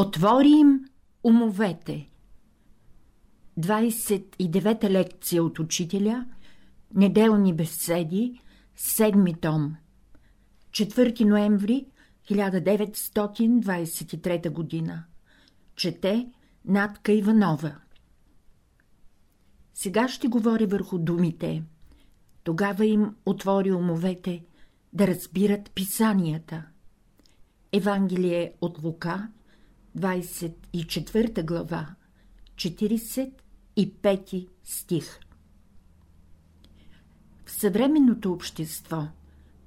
Отвори им умовете. 29-та лекция от учителя, неделни беседи, седми том. 4 ноември 1923 година. Чете Надка Иванова. Сега ще говоря върху думите. Тогава им отвори умовете да разбират писанията. Евангелие от Лука, 24 глава, 45 стих. В съвременното общество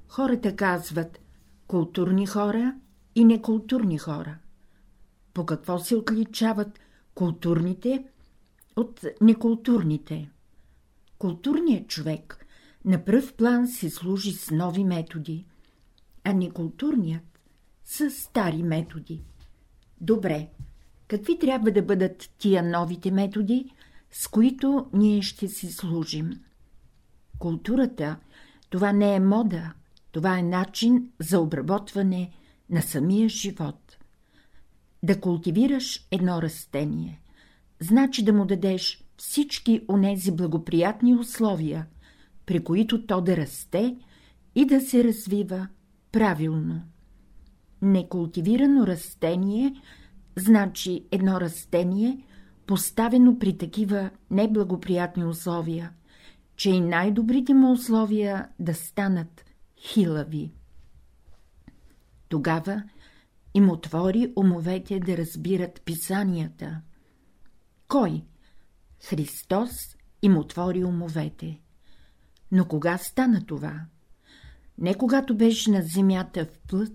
хората казват културни хора и некултурни хора. По какво се отличават културните от некултурните? Културният човек на пръв план се служи с нови методи, а некултурният – с стари методи. Добре, какви трябва да бъдат тия новите методи, с които ние ще си служим? Културата – това не е мода, това е начин за обработване на самия живот. Да култивираш едно растение, значи да му дадеш всички онези благоприятни условия, при които то да расте и да се развива правилно. Некултивирано растение значи едно растение, поставено при такива неблагоприятни условия, че и най-добрите му условия да станат хилави. Тогава им отвори умовете да разбират писанията. Кой? Христос им отвори умовете. Но кога стана това? Не когато беше на земята в плът,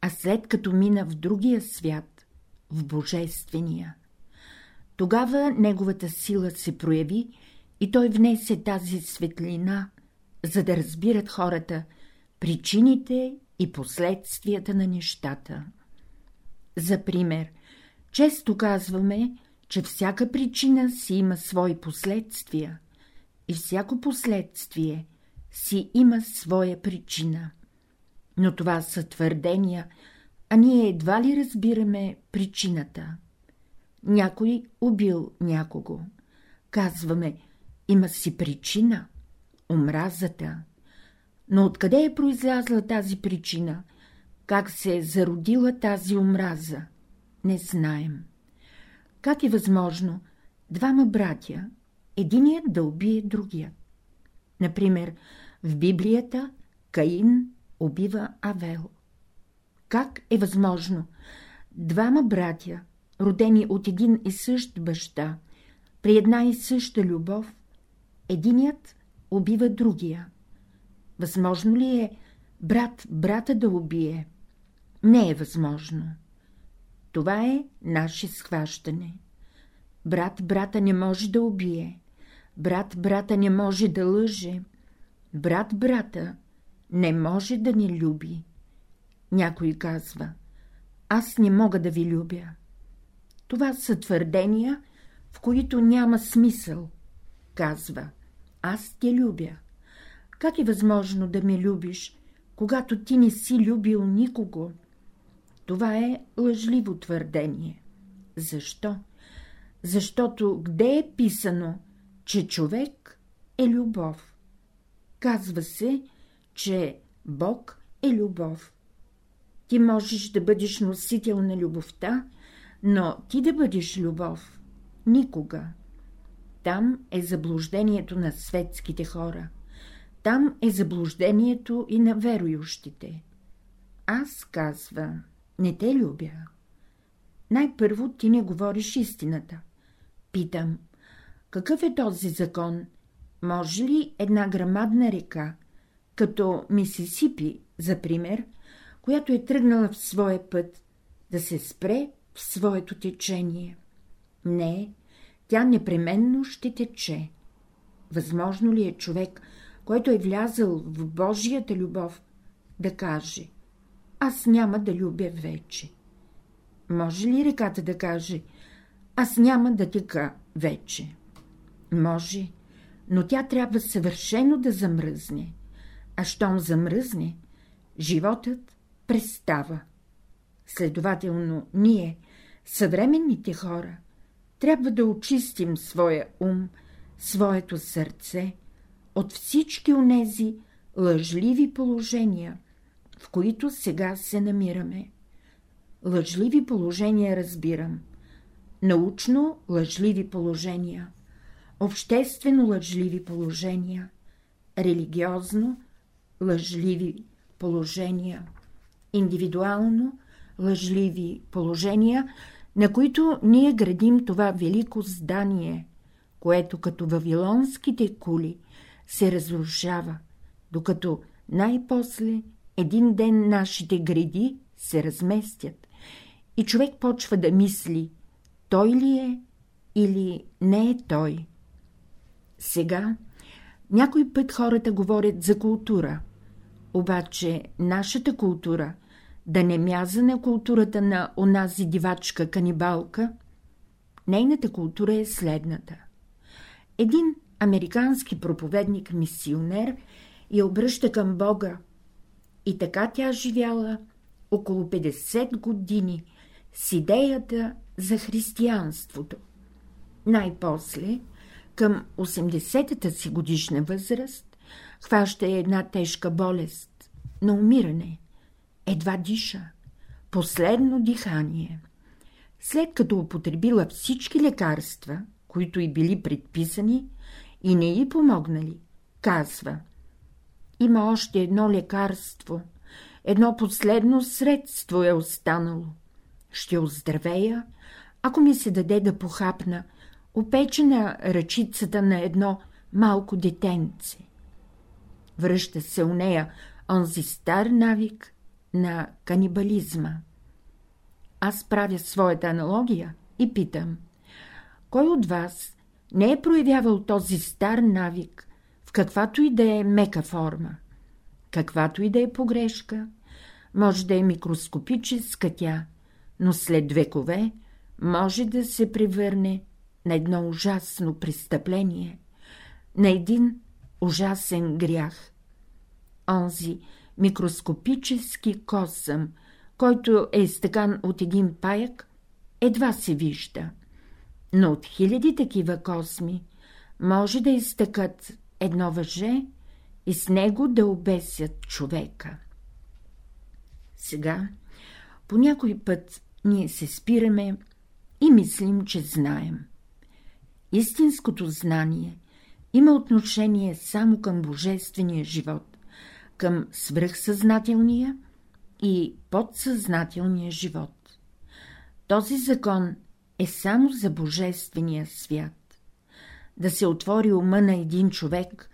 а след като мина в другия свят, в Божествения. Тогава неговата сила се прояви и той внесе тази светлина, за да разбират хората причините и последствията на нещата. За пример, често казваме, че всяка причина си има свои последствия и всяко последствие си има своя причина. Но това са твърдения, а ние едва ли разбираме причината. Някой убил някого. Казваме, има си причина – омразата. Но откъде е произлязла тази причина? Как се е зародила тази омраза? Не знаем. Как е възможно двама братя, единият да убие другия? Например, в Библията Каин убива Авел. Как е възможно двама братя, родени от един и същ баща, при една и съща любов, единият убива другия? Възможно ли е брат брата да убие? Не е възможно. Това е наше схващане. Брат брата не може да убие. Брат брата не може да лъже. Брат брата не може да ни люби. Някой казва, аз не мога да ви любя. Това са твърдения, в които няма смисъл. Казва, аз те любя. Как е възможно да ме любиш, когато ти не си любил никого? Това е лъжливо твърдение. Защо? Защото где е писано, че човек е любов? Казва се, че Бог е любов. Ти можеш да бъдеш носител на любовта, но ти да бъдеш любов – никога. Там е заблуждението на светските хора. Там е заблуждението и на верующите. Аз, казва, не те любя. Най-първо ти не говориш истината. Питам, какъв е този закон? Може ли една грамадна река, като Мисисипи, за пример, която е тръгнала в своя път, да се спре в своето течение? Не, тя непременно ще тече. Възможно ли е човек, който е влязъл в Божията любов, да каже «Аз няма да любя вече»? Може ли реката да каже «Аз няма да тека вече»? Може, но тя трябва съвършено да замръзне. А щом замръзне, животът престава. Следователно, ние, Съвременните хора трябва да очистим своя ум, своето сърце от всички онези лъжливи положения, в които сега се намираме. Лъжливи положения разбирам. Научно лъжливи положения, обществено лъжливи положения, религиозно лъжливи положения, индивидуално лъжливи положения, на които ние градим това велико здание, което като вавилонските кули се разрушава, докато най-после един ден нашите гради се разместят. И човек почва да мисли, той ли е или не е той. Сега някой път хората говорят за култура, обаче нашата култура да не мяза на културата на онази дивачка канибалка, нейната култура е следната. Един американски проповедник-мисионер я обръща към Бога и така тя живяла около 50 години с идеята за християнството. Най-после, към 80-та си годишна възраст, хваща една тежка болест на умиране. Едва диша. Последно дихание. След като употребила всички лекарства, които й били предписани и не й помогнали, казва Има още едно лекарство, едно последно средство е останало. Ще оздравея, ако ми се даде да похапна, опечена ръчицата на едно малко детенце. Връща се у нея онзи стар навик на канибализма. Аз правя своята аналогия и питам, кой от вас не е проявявал този стар навик в каквато и да е мека форма, каквато и да е погрешка, може да е микроскопическа тя, но след векове може да се превърне на едно ужасно престъпление, на един ужасен грях. Онзи микроскопически косъм, който е изтъкан от един паяк, едва се вижда, но от хиляди такива косми може да изтъкат едно въже и с него да обесят човека. Сега, по някой път, ние се спираме и мислим, че знаем. Истинското знание има отношение само към божествения живот, към свръхсъзнателния и подсъзнателния живот. Този закон е само за божествения свят. Да се отвори ума на един човек,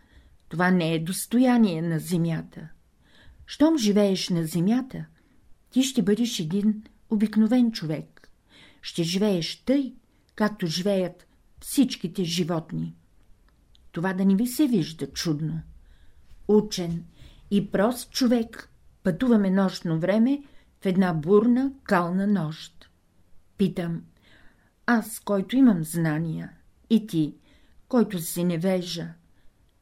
това не е достояние на земята. Щом живееш на земята, ти ще бъдеш един обикновен човек. Ще живееш тъй, както живеят всичките животни. Това да не ви се вижда чудно. Учен и прост човек пътуваме нощно време в една бурна, кална нощ. Питам, аз, който имам знания, и ти, който си невежа,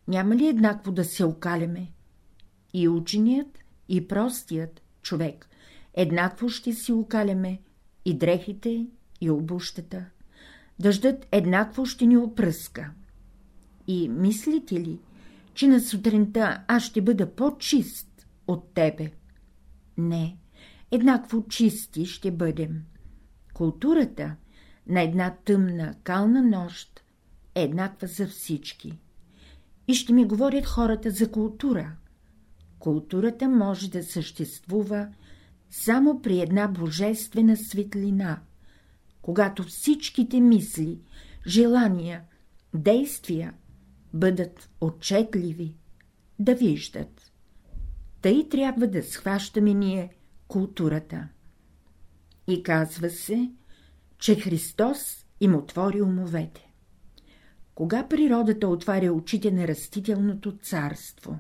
няма ли еднакво да се окаляме? И ученият, и простият човек еднакво ще си окаляме и дрехите, и обущата. Дъждът еднакво ще ни опръска. И мислите ли, че на сутринта аз ще бъда по-чист от тебе? Не, еднакво чисти ще бъдем. Културата на една тъмна, кална нощ е еднаква за всички. И ще ми говорят хората за култура. Културата може да съществува само при една божествена светлина, когато всичките мисли, желания, действия бъдат отчетливи, да виждат. Тъй трябва да схващаме ние културата. И казва се, че Христос им отвори умовете. Кога природата отваря очите на растителното царство?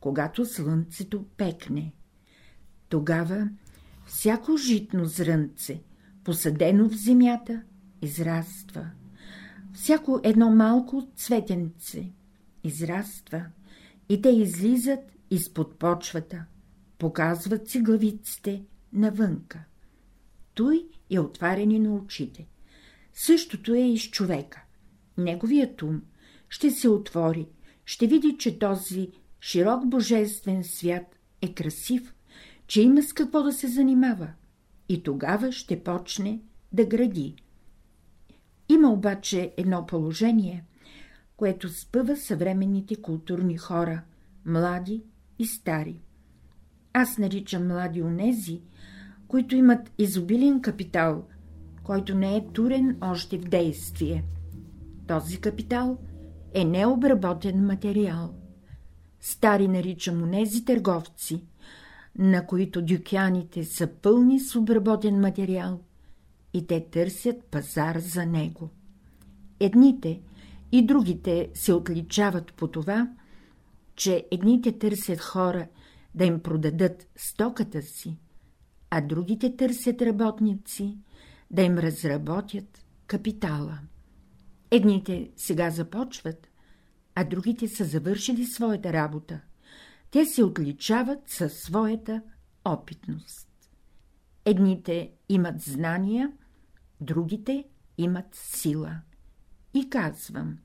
Когато слънцето пекне. Тогава всяко житно зрънце, посадено в земята, израства. Всяко едно малко цветенце израства и те излизат изпод почвата, показват си главиците навънка. той е отваряне на очите. Същото е и с човека. Неговият ум ще се отвори, ще види, че този широк божествен свят е красив, че има с какво да се занимава и тогава ще почне да гради. Има обаче едно положение, което спъва съвременните културни хора, млади и стари. Аз наричам млади онези, които имат изобилен капитал, който не е турен още в действие. Този капитал е необработен материал. Стари наричам онези търговци, на които дюкяните са пълни с обработен материал и те търсят пазар за него. Едните и другите се отличават по това, че едните търсят хора да им продадат стоката си, а другите търсят работници да им разработят капитала. Едните сега започват, а другите са завършили своята работа. Те се отличават със своята опитност. Едните имат знания, другите имат сила. И казвам,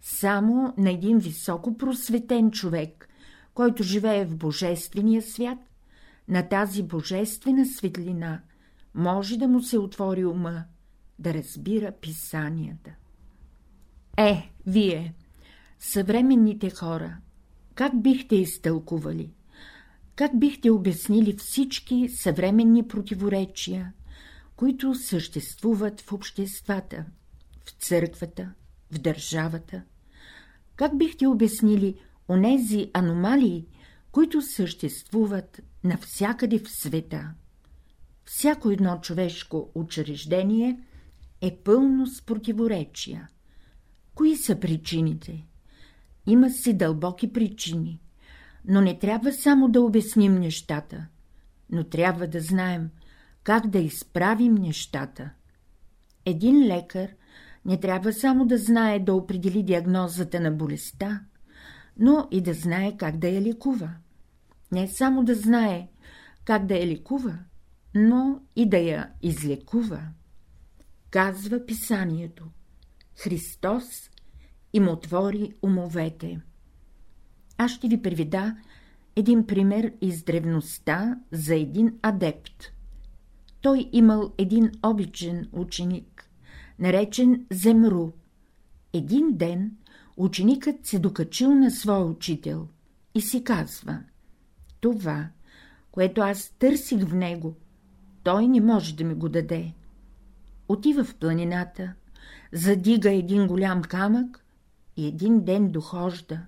само на един високо просветен човек, който живее в Божествения свят, на тази божествена светлина може да му се отвори ума, да разбира писанията. Е, вие, съвременните хора, как бихте изтълкували? Как бихте обяснили всички съвременни противоречия, които съществуват в обществата, в църквата, в държавата? Как бихте обяснили онези аномалии, които съществуват навсякъде в света? Всяко едно човешко учреждение е пълно с противоречия. Кои са причините? Има си дълбоки причини, но не трябва само да обясним нещата, но трябва да знаем как да изправим нещата. Един лекар не трябва само да знае да определи диагнозата на болестта, но и да знае как да я лекува. Не само да знае как да я лекува, но и да я излекува. Казва писанието. Христос им отвори умовете. Аз ще ви приведа един пример из древността за един адепт. Той имал един обичен ученик, наречен Земру. Един ден ученикът се докачил на своя учител и си казва — това, което аз търсих в него, той не може да ми го даде. Отива в планината, задига един голям камък и един ден дохожда,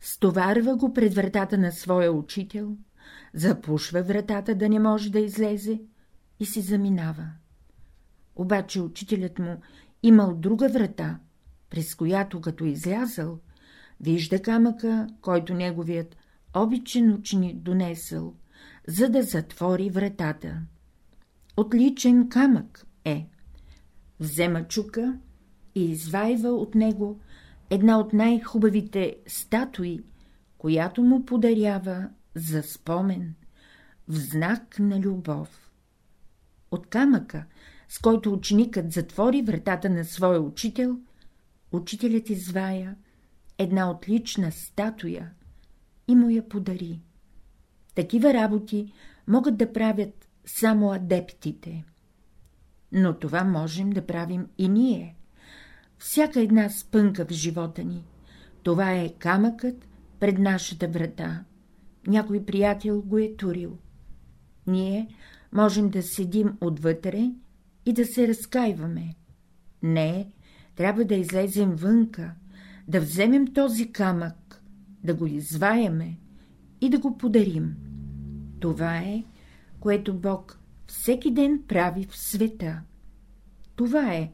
стоварва го пред вратата на своя учител, запушва вратата да не може да излезе и си заминава. Обаче учителят му имал друга врата, през която като излязъл, вижда камъка, който неговият обичен ученик донесъл, за да затвори вратата. Отличен камък е. Взема чука и извайва от него една от най-хубавите статуи, която му подарява за спомен, в знак на любов. От камъка, с който ученикът затвори вратата на своя учител, учителят извая една отлична статуя и му я подари. Такива работи могат да правят само адептите. Но това можем да правим и ние всяка една спънка в живота ни. Това е камъкът пред нашата врата. Някой приятел го е турил. Ние можем да седим отвътре и да се разкаиваме. Не, трябва да излезем вънка, да вземем този камък, да го изваяме и да го подарим. Това е, което Бог всеки ден прави в света. Това е,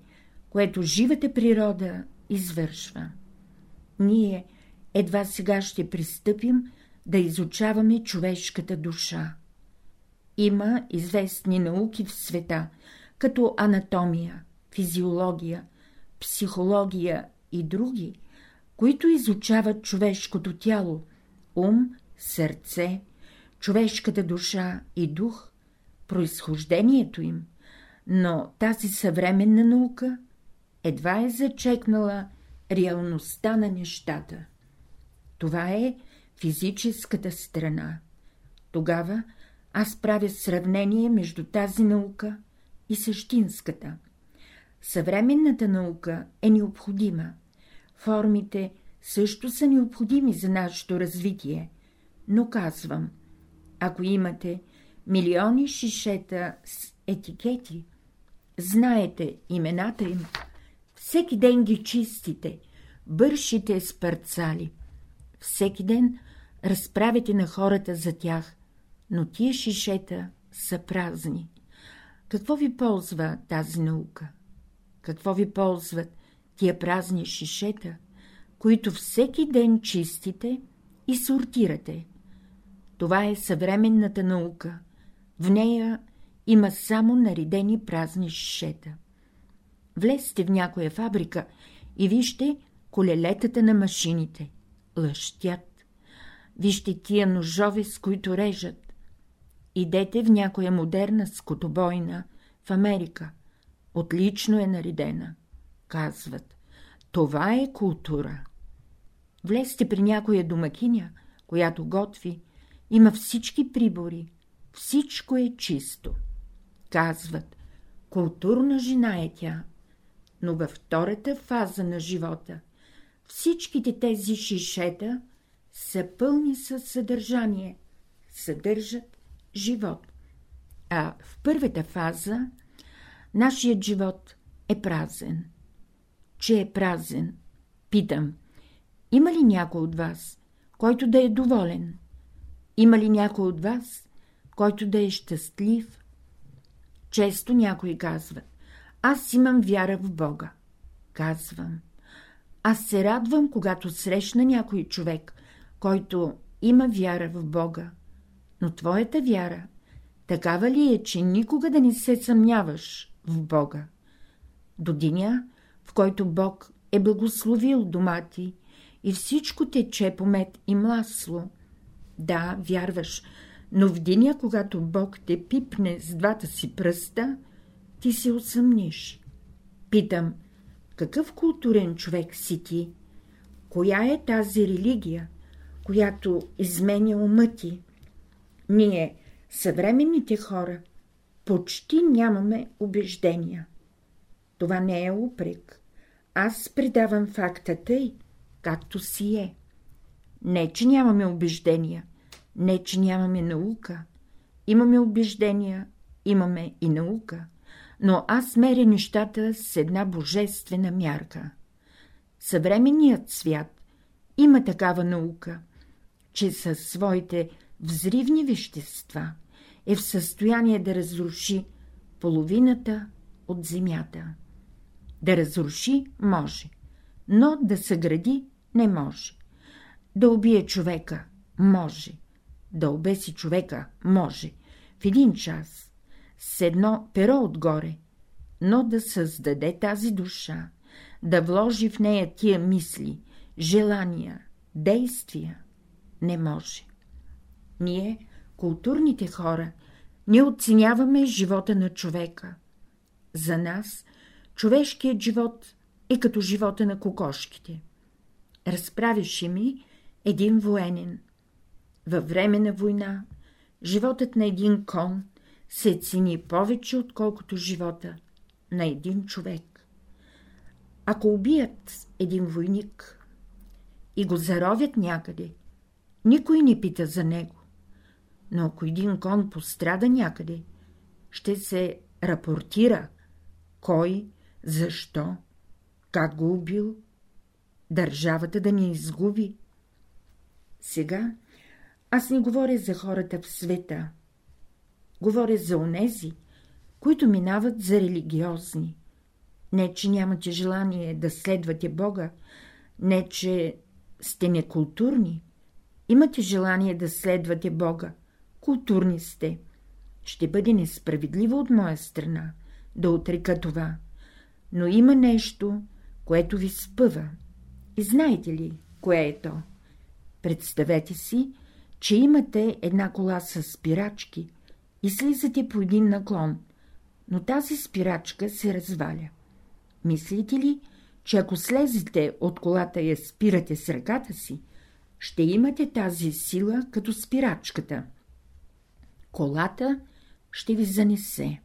което живата природа извършва. Ние едва сега ще пристъпим да изучаваме човешката душа. Има известни науки в света, като анатомия, физиология, психология и други, които изучават човешкото тяло, ум, сърце, човешката душа и дух, произхождението им, но тази съвременна наука едва е зачекнала реалността на нещата. Това е физическата страна. Тогава аз правя сравнение между тази наука и същинската. Съвременната наука е необходима. Формите също са необходими за нашето развитие, но казвам, ако имате милиони шишета с етикети, знаете имената им, всеки ден ги чистите, бършите с парцали, всеки ден разправите на хората за тях, но тия шишета са празни. Какво ви ползва тази наука? Какво ви ползват тия празни шишета, които всеки ден чистите и сортирате? Това е съвременната наука. В нея има само наредени празни шишета. Влезте в някоя фабрика и вижте колелетата на машините. Лъщят. Вижте тия ножове, с които режат. Идете в някоя модерна скотобойна в Америка. Отлично е наредена. Казват. Това е култура. Влезте при някоя домакиня, която готви, има всички прибори, всичко е чисто. Казват, културна жена е тя, но във втората фаза на живота всичките тези шишета са пълни със съдържание, съдържат живот. А в първата фаза нашият живот е празен. Че е празен? Питам, има ли някой от вас, който да е доволен? Има ли някой от вас, който да е щастлив? Често някои казват, аз имам вяра в Бога. Казвам, аз се радвам, когато срещна някой човек, който има вяра в Бога. Но твоята вяра такава ли е, че никога да не се съмняваш в Бога? До деня, в който Бог е благословил дома ти и всичко тече по мед и масло, да, вярваш, но в деня, когато Бог те пипне с двата си пръста, ти се усъмниш. Питам, какъв културен човек си ти? Коя е тази религия, която изменя ума ти? Ние, съвременните хора, почти нямаме убеждения. Това не е упрек. Аз предавам факта тъй, както си е. Не, че нямаме убеждения, не, че нямаме наука. Имаме убеждения, имаме и наука, но аз меря нещата с една божествена мярка. Съвременният свят има такава наука, че със своите взривни вещества е в състояние да разруши половината от земята. Да разруши може, но да съгради не може. Да убие човека може. Да обеси човека може. В един час. С едно перо отгоре. Но да създаде тази душа, да вложи в нея тия мисли, желания, действия, не може. Ние, културните хора, не оценяваме живота на човека. За нас човешкият живот е като живота на кокошките. Разправяше ми един военен. Във време на война животът на един кон се цени повече, отколкото живота на един човек. Ако убият един войник и го заровят някъде, никой не пита за него. Но ако един кон пострада някъде, ще се рапортира кой, защо, как го убил, държавата да ни изгуби. Сега аз не говоря за хората в света. Говоря за онези, които минават за религиозни. Не, че нямате желание да следвате Бога, не, че сте некултурни. Имате желание да следвате Бога. Културни сте. Ще бъде несправедливо от моя страна да отрека това. Но има нещо, което ви спъва. И знаете ли, кое е то? Представете си, че имате една кола с спирачки и слизате по един наклон, но тази спирачка се разваля. Мислите ли, че ако слезете от колата и я спирате с ръката си, ще имате тази сила като спирачката. Колата ще ви занесе.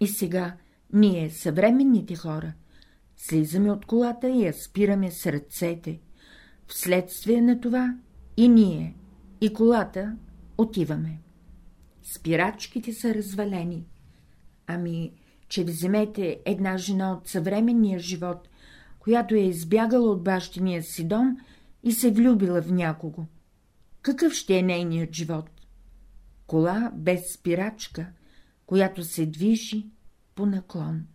И сега ние, съвременните хора, слизаме от колата и я спираме с ръцете. Вследствие на това и ние, и колата отиваме. Спирачките са развалени. Ами, че вземете една жена от съвременния живот, която е избягала от бащиния си дом и се влюбила в някого. Какъв ще е нейният живот? Кола без спирачка, която се движи по наклон.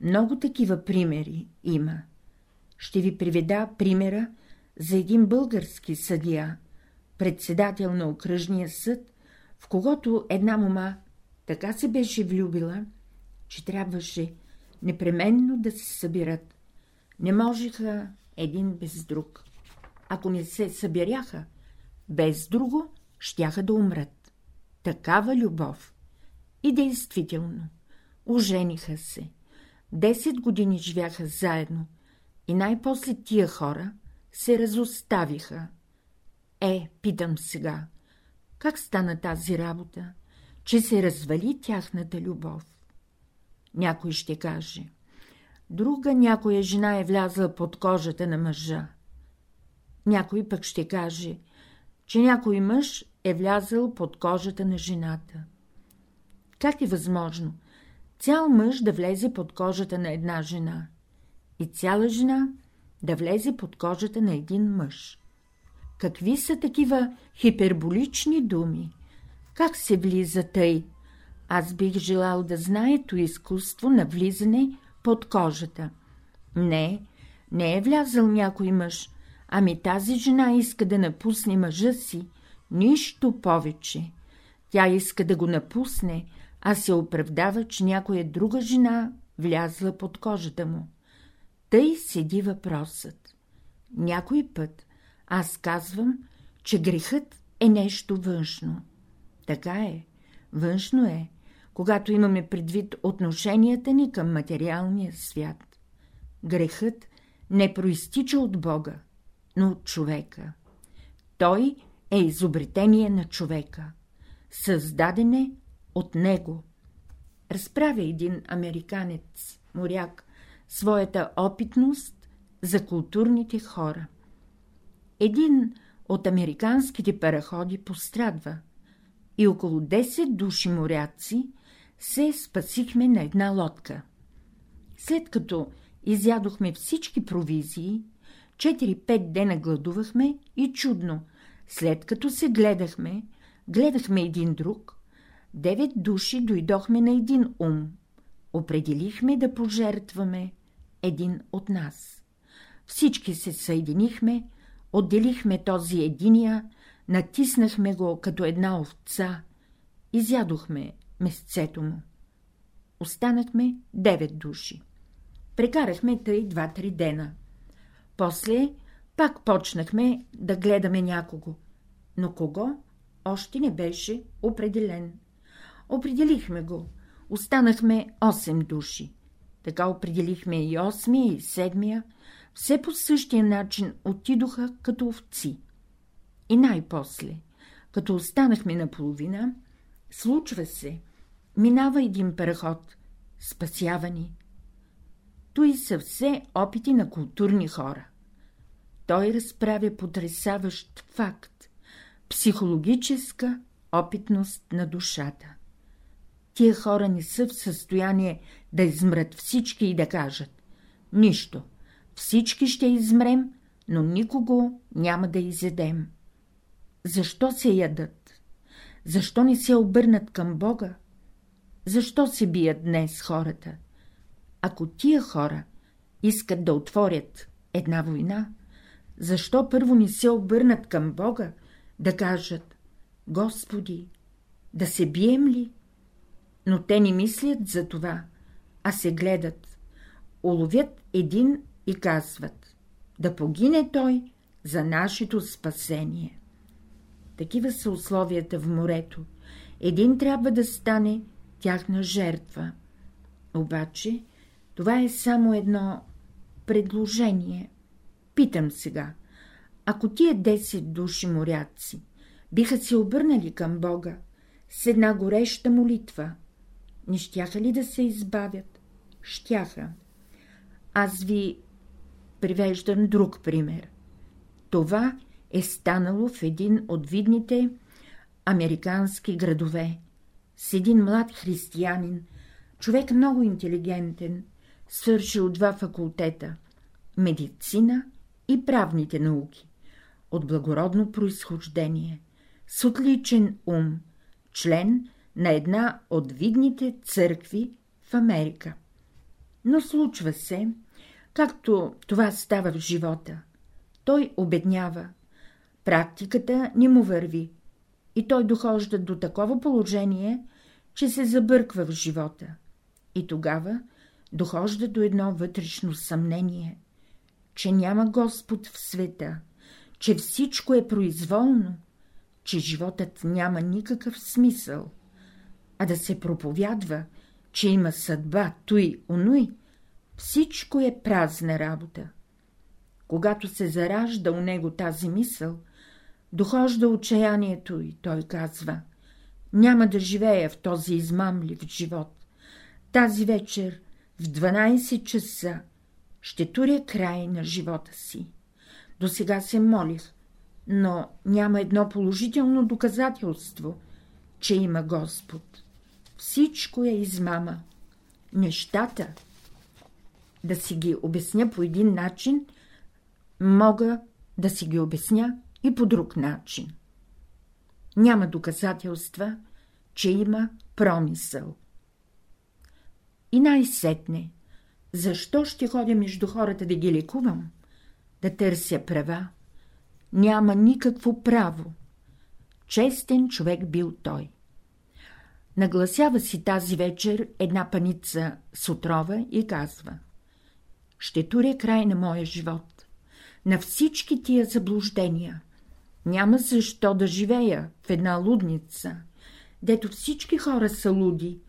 Много такива примери има. Ще ви приведа примера за един български съдия, председател на окръжния съд, в когото една мома така се беше влюбила, че трябваше непременно да се събират. Не можеха един без друг. Ако не се събиряха, без друго щяха да умрат. Такава любов. И действително, ожениха се. Десет години живяха заедно и най-после тия хора се разоставиха. Е, питам сега, как стана тази работа, че се развали тяхната любов? Някой ще каже. Друга някоя жена е влязла под кожата на мъжа. Някой пък ще каже, че някой мъж е влязъл под кожата на жената. Как е възможно цял мъж да влезе под кожата на една жена и цяла жена да влезе под кожата на един мъж? Какви са такива хиперболични думи? Как се влиза тъй? Аз бих желал да знаето изкуство на влизане под кожата. Не, не е влязъл някой мъж, ами тази жена иска да напусне мъжа си, нищо повече. Тя иска да го напусне, а се оправдава, че някоя друга жена влязла под кожата му. Тъй седи въпросът. Някой път аз казвам, че грехът е нещо външно. Така е, външно е, когато имаме предвид отношенията ни към материалния свят. Грехът не проистича от Бога, но от човека. Той е изобретение на човека. Създаден е от него. Разправя един американец, моряк, своята опитност за културните хора. Един от американските параходи пострадва и около 10 души моряци се спасихме на една лодка. След като изядохме всички провизии, 4-5 дена гладувахме и чудно, след като се гледахме, гледахме един друг, девет души дойдохме на един ум. Определихме да пожертваме един от нас. Всички се съединихме, отделихме този единия, натиснахме го като една овца, изядохме месецето му. Останахме девет души. Прекарахме тъй два-три дена. После пак почнахме да гледаме някого, но кого още не беше определен. Определихме го. Останахме 8 души. Така определихме и осмия, и седмия. Все по същия начин отидоха като овци. И най-после, като останахме наполовина, случва се, минава един параход, спасява ни. Той са все опити на културни хора. Той разправя потрясаващ факт – психологическа опитност на душата. Тия хора не са в състояние да измрат всички и да кажат – нищо, всички ще измрем, но никого няма да изедем. Защо се ядат? Защо не се обърнат към Бога? Защо се бият днес хората? Ако тия хора искат да отворят една война, защо първо не се обърнат към Бога, да кажат Господи, да се бием ли? Но те не мислят за това, а се гледат, уловят един и казват да погине той за нашето спасение. Такива са условията в морето. Един трябва да стане тяхна жертва. Обаче това е само едно предложение. Питам сега, ако тия 10 души моряци биха се обърнали към Бога с една гореща молитва, не щяха ли да се избавят? Щяха. Аз ви привеждам друг пример. Това е станало в един от видните американски градове, с един млад християнин, човек много интелигентен, свършил два факултета – медицина и правните науки, от благородно произхождение, с отличен ум, член на една от видните църкви в Америка. Но случва се, както това става в живота. Той обеднява, практиката не му върви и той дохожда до такова положение, че се забърква в живота. И тогава дохожда до едно вътрешно съмнение, че няма Господ в света, че всичко е произволно, че животът няма никакъв смисъл, а да се проповядва, че има съдба, той, онуй, всичко е празна работа. Когато се заражда у него тази мисъл, дохожда отчаянието и той казва — няма да живея в този измамлив живот. Тази вечер в 12 часа ще туря край на живота си. До сега се молих, но няма едно положително доказателство, че има Господ. Всичко е измама. Нещата, да си ги обясня по един начин, мога да си ги обясня и по друг начин. Няма доказателства, че има промисъл. И най-сетне, защо ще ходя между хората да ги лекувам? Да търся права? Няма никакво право. Честен човек бил той. Нагласява си тази вечер една паница с отрова и казва — ще туря край на моя живот, на всички тия заблуждения. Няма защо да живея в една лудница, дето всички хора са луди,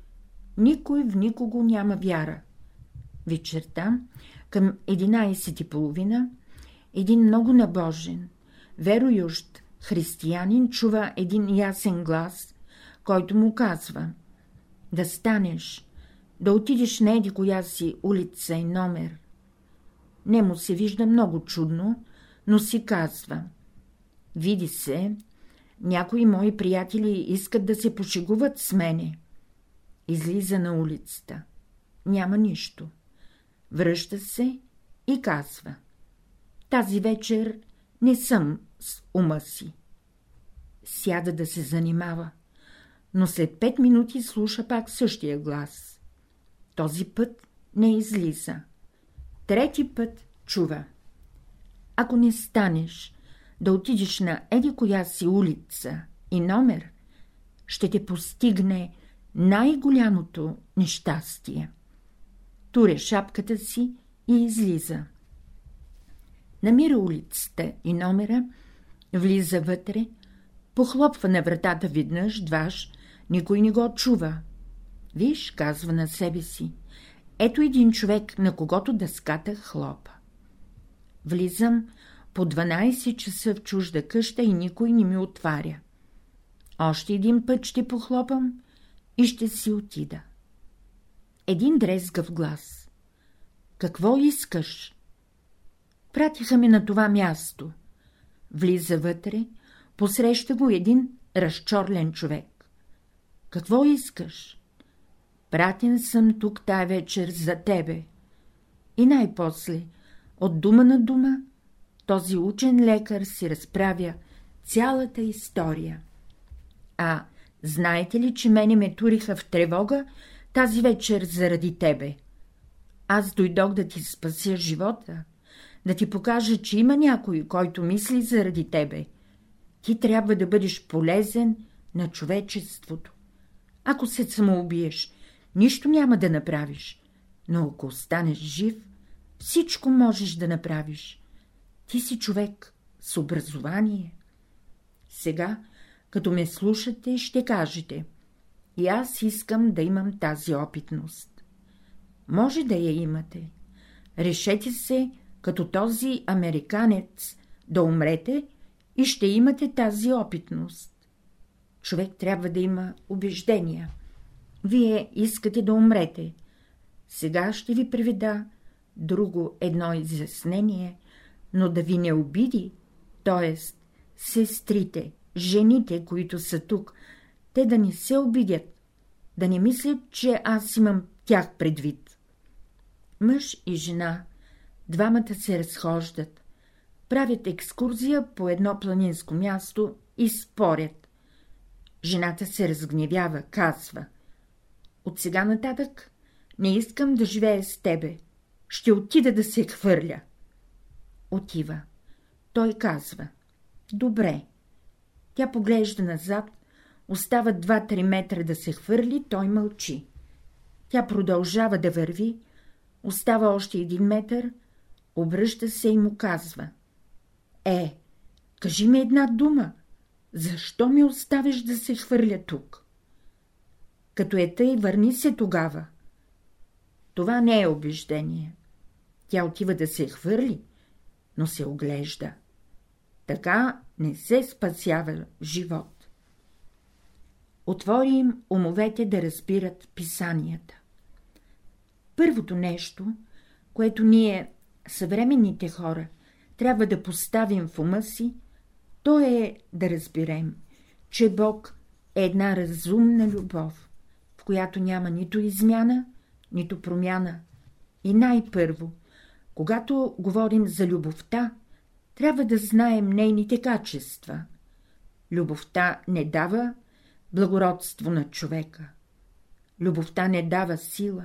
никой в никого няма вяра. Вечерта, към 11.30, един много набожен, вероющ християнин чува един ясен глас, който му казва — да станеш, да отидеш на еди коя си улица и номер. Не му се вижда много чудно, но си казва — види се, някои мои приятели искат да се пошегуват с мене. Излиза на улицата. Няма нищо. Връща се и казва. Тази вечер не съм с ума си. Сяда да се занимава, но след пет минути слуша пак същия глас. Този път не излиза. Трети път чува. Ако не станеш да отидеш на еди коя си улица и номер, ще те постигне най-голямото нещастие. Туре шапката си и излиза. Намира улицата и номера, влиза вътре, похлопва на вратата веднъж, дваш, никой не го чува. Виж, казва на себе си, ето един човек, на когото дъската хлопа. Влизам по 12 часа в чужда къща и никой не ми отваря. Още един път ще похлопам и ще си отида. Един дрезгав глас. Какво искаш? Пратиха ми на това място. Влиза вътре, посреща го един разчорлен човек. Какво искаш? Пратен съм тук тая вечер за тебе. И най-после, от дума на дума, този учен лекар си разправя цялата история. А знаете ли, че мене ме туриха в тревога тази вечер заради тебе? Аз дойдох да ти спася живота, да ти покажа, че има някой, който мисли заради тебе. Ти трябва да бъдеш полезен на човечеството. Ако се самоубиеш, нищо няма да направиш, но ако останеш жив, всичко можеш да направиш. Ти си човек с образование. Сега, като ме слушате, ще кажете. И аз искам да имам тази опитност. Може да я имате. Решете се, като този американец, да умрете и ще имате тази опитност. Човек трябва да има убеждения. Вие искате да умрете. Сега ще ви приведа друго едно изяснение, но да ви не обиди, т.е. сестрите, жените, които са тук, те да не се обидят, да не мислят, че аз имам тях предвид. Мъж и жена, двамата се разхождат, правят екскурзия по едно планинско място и спорят. Жената се разгневява, казва. От сега нататък не искам да живея с тебе. Ще отида да се хвърля. Отива. Той казва. Добре. Тя поглежда назад, остава 2-3 метра да се хвърли, той мълчи. Тя продължава да върви, остава още един метър, обръща се и му казва. Е, кажи ми една дума. Защо ми оставиш да се хвърля тук? Като е тъй, върни се тогава. Това не е убеждение. Тя отива да се хвърли, но се оглежда. Така не се спасява живот. Отвори им умовете да разбират писанията. Първото нещо, което ние, съвременните хора, трябва да поставим в ума си, то е да разберем, че Бог е една разумна любов, в която няма нито измяна, нито промяна. И най-първо, когато говорим за любовта, трябва да знаем нейните качества. Любовта не дава благородство на човека. Любовта не дава сила.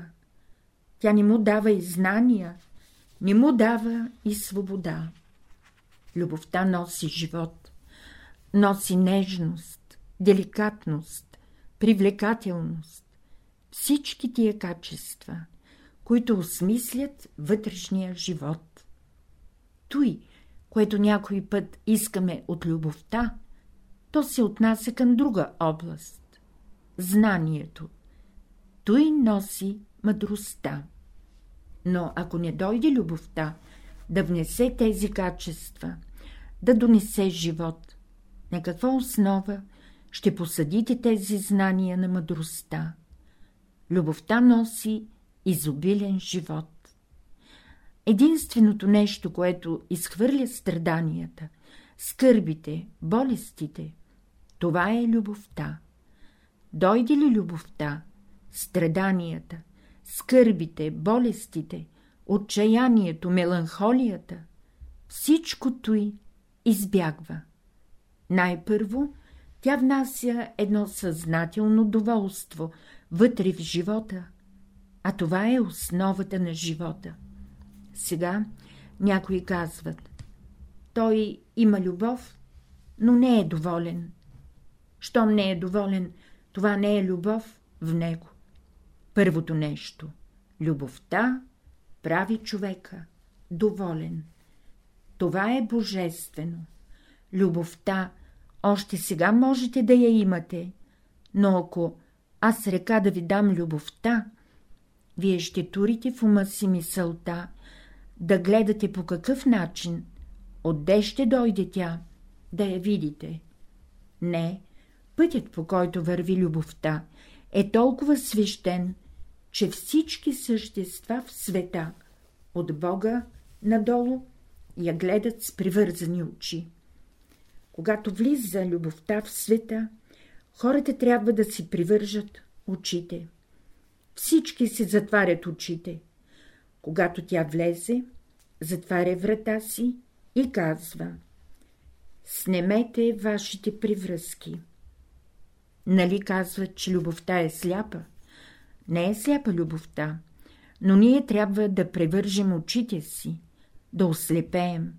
Тя не му дава и знания, не му дава и свобода. Любовта носи живот, носи нежност, деликатност, привлекателност, всички тия качества, които осмислят вътрешния живот. Той, което някой път искаме от любовта, то се отнася към друга област – знанието. Той носи мъдростта. Но ако не дойде любовта да внесе тези качества, да донесе живот, на каква основа ще посадите тези знания на мъдростта? Любовта носи изобилен живот. Единственото нещо, което изхвърля страданията, скърбите, болестите, това е любовта. Дойде ли любовта, страданията, скърбите, болестите, отчаянието, меланхолията, всичко той избягва. Най-първо тя внася едно съзнателно доволство вътре в живота, а това е основата на живота. Сега някои казват, той има любов, но не е доволен. Щом не е доволен, това не е любов в него. Първото нещо – любовта прави човека доволен. Това е божествено. Любовта още сега можете да я имате, но ако аз река да ви дам любовта, вие ще турите в ума си мисълта, да гледате по какъв начин, отде ще дойде тя, да я видите. Не, пътят, по който върви любовта, е толкова свещен, че всички същества в света, от Бога надолу, я гледат с привързани очи. Когато влиза любовта в света, хората трябва да си привържат очите. Всички си затварят очите. Когато тя влезе, затваря врата си и казва Снемете вашите привръзки. Нали казват, че любовта е сляпа? Не е сляпа любовта, но ние трябва да превържем очите си, да ослепеем,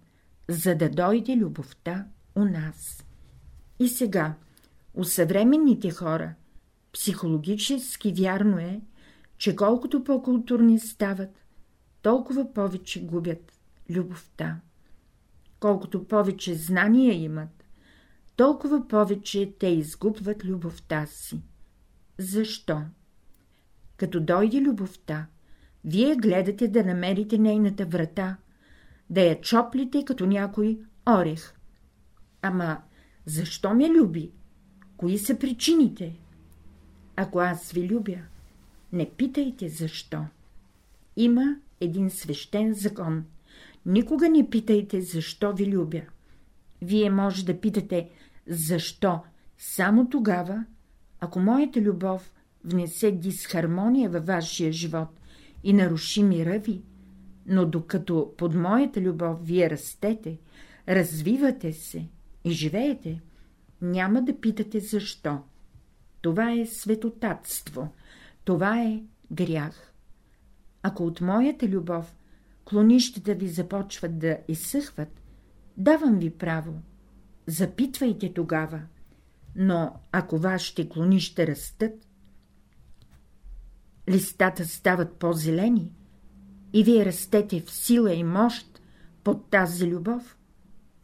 за да дойде любовта у нас. И сега, у съвременните хора, психологически вярно е, че колкото по-културни стават, толкова повече губят любовта. Колкото повече знания имат, толкова повече те изгубват любовта си. защо. Като дойде любовта, вие гледате да намерите нейната врата, да я чоплите като някой орех. Ама защо ме люби? Кои са причините? Ако аз ви любя, не питайте защо. Има един свещен закон. Никога не питайте, защо ви любя. Вие може да питате, защо, само тогава, ако моята любов внесе дисхармония във вашия живот и наруши мира ви, но докато под моята любов вие растете, развивате се и живеете, няма да питате защо. Това е светотатство, това е грях. Ако от моята любов клонищата ви започват да изсъхват, давам ви право. Запитвайте тогава. Но ако вашите клонища растат, листата стават по-зелени и вие растете в сила и мощ под тази любов,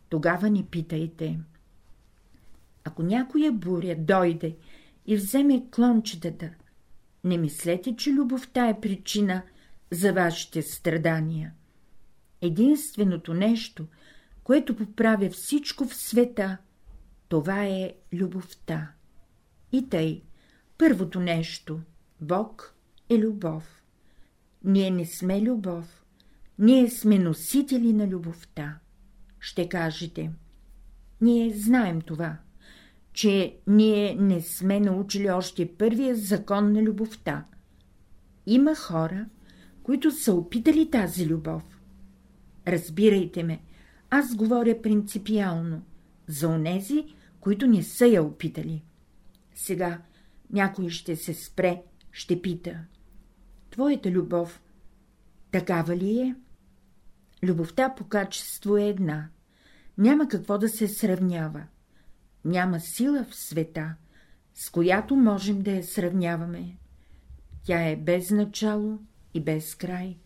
тогава не питайте. Ако някоя буря дойде и вземе клончетата, не мислете, че любовта е причина за вашите страдания. Единственото нещо, което поправя всичко в света, това е любовта. И тъй, първото нещо — Бог е любов. Ние не сме любов, ние сме носители на любовта. Ще кажете, ние знаем това, че ние не сме научили още първия закон на любовта. Има хора, които са опитали тази любов. Разбирайте ме, аз говоря принципиално, за онези, които не са я опитали. Сега някой ще се спре, ще пита. Твоята любов такава ли е? Любовта по качество е една. Няма какво да се сравнява. Няма сила в света, с която можем да я сравняваме. Тя е без начало и без край.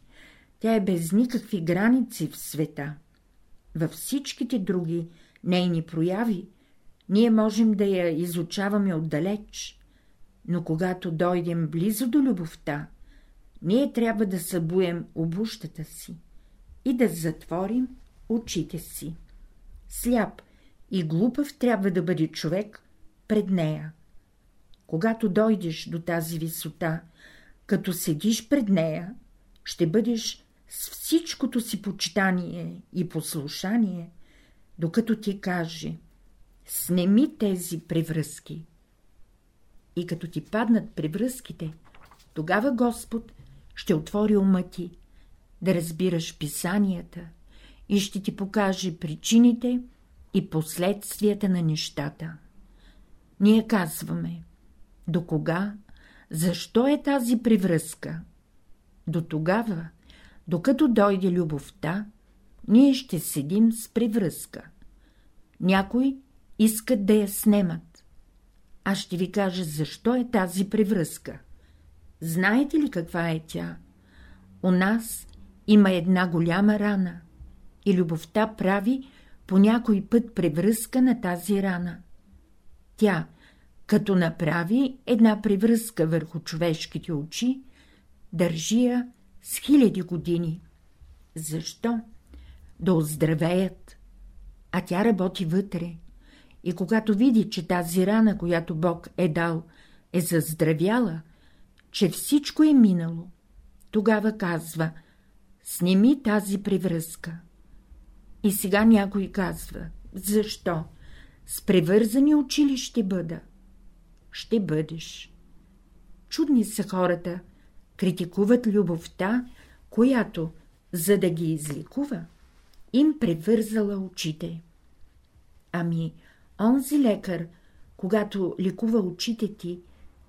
Тя е без никакви граници в света. Във всичките други нейни прояви ние можем да я изучаваме отдалеч, но когато дойдем близо до любовта, ние трябва да събуем обущата си и да затворим очите си. Сляп и глупав трябва да бъде човек пред нея. Когато дойдеш до тази висота, като седиш пред нея, ще бъдеш с всичкото си почитание и послушание, докато ти каже снеми тези превръзки. И като ти паднат превръзките, тогава Господ ще отвори ума ти, да разбираш писанията и ще ти покаже причините и последствията на нещата. Ние казваме, до кога, защо е тази привръзка? До тогава, докато дойде любовта, ние ще седим с привръзка. Някои искат да я снемат. Аз ще ви кажа, защо е тази превръзка. Знаете ли каква е тя? У нас има една голяма рана и любовта прави по някой път превръзка на тази рана. Тя, като направи една превръзка върху човешките очи, държи я с хиляди години. Защо? Да оздравеят. А тя работи вътре. И когато види, че тази рана, която Бог е дал, е заздравяла, че всичко е минало, тогава казва — сними тази превръзка. И сега някой казва — защо? С превързани очи ли ще бъда? Ще бъдеш. Чудни са хората, критикуват любовта, която, за да ги изликува, им превързала очите. Ами, онзи лекар, когато ликува очите ти,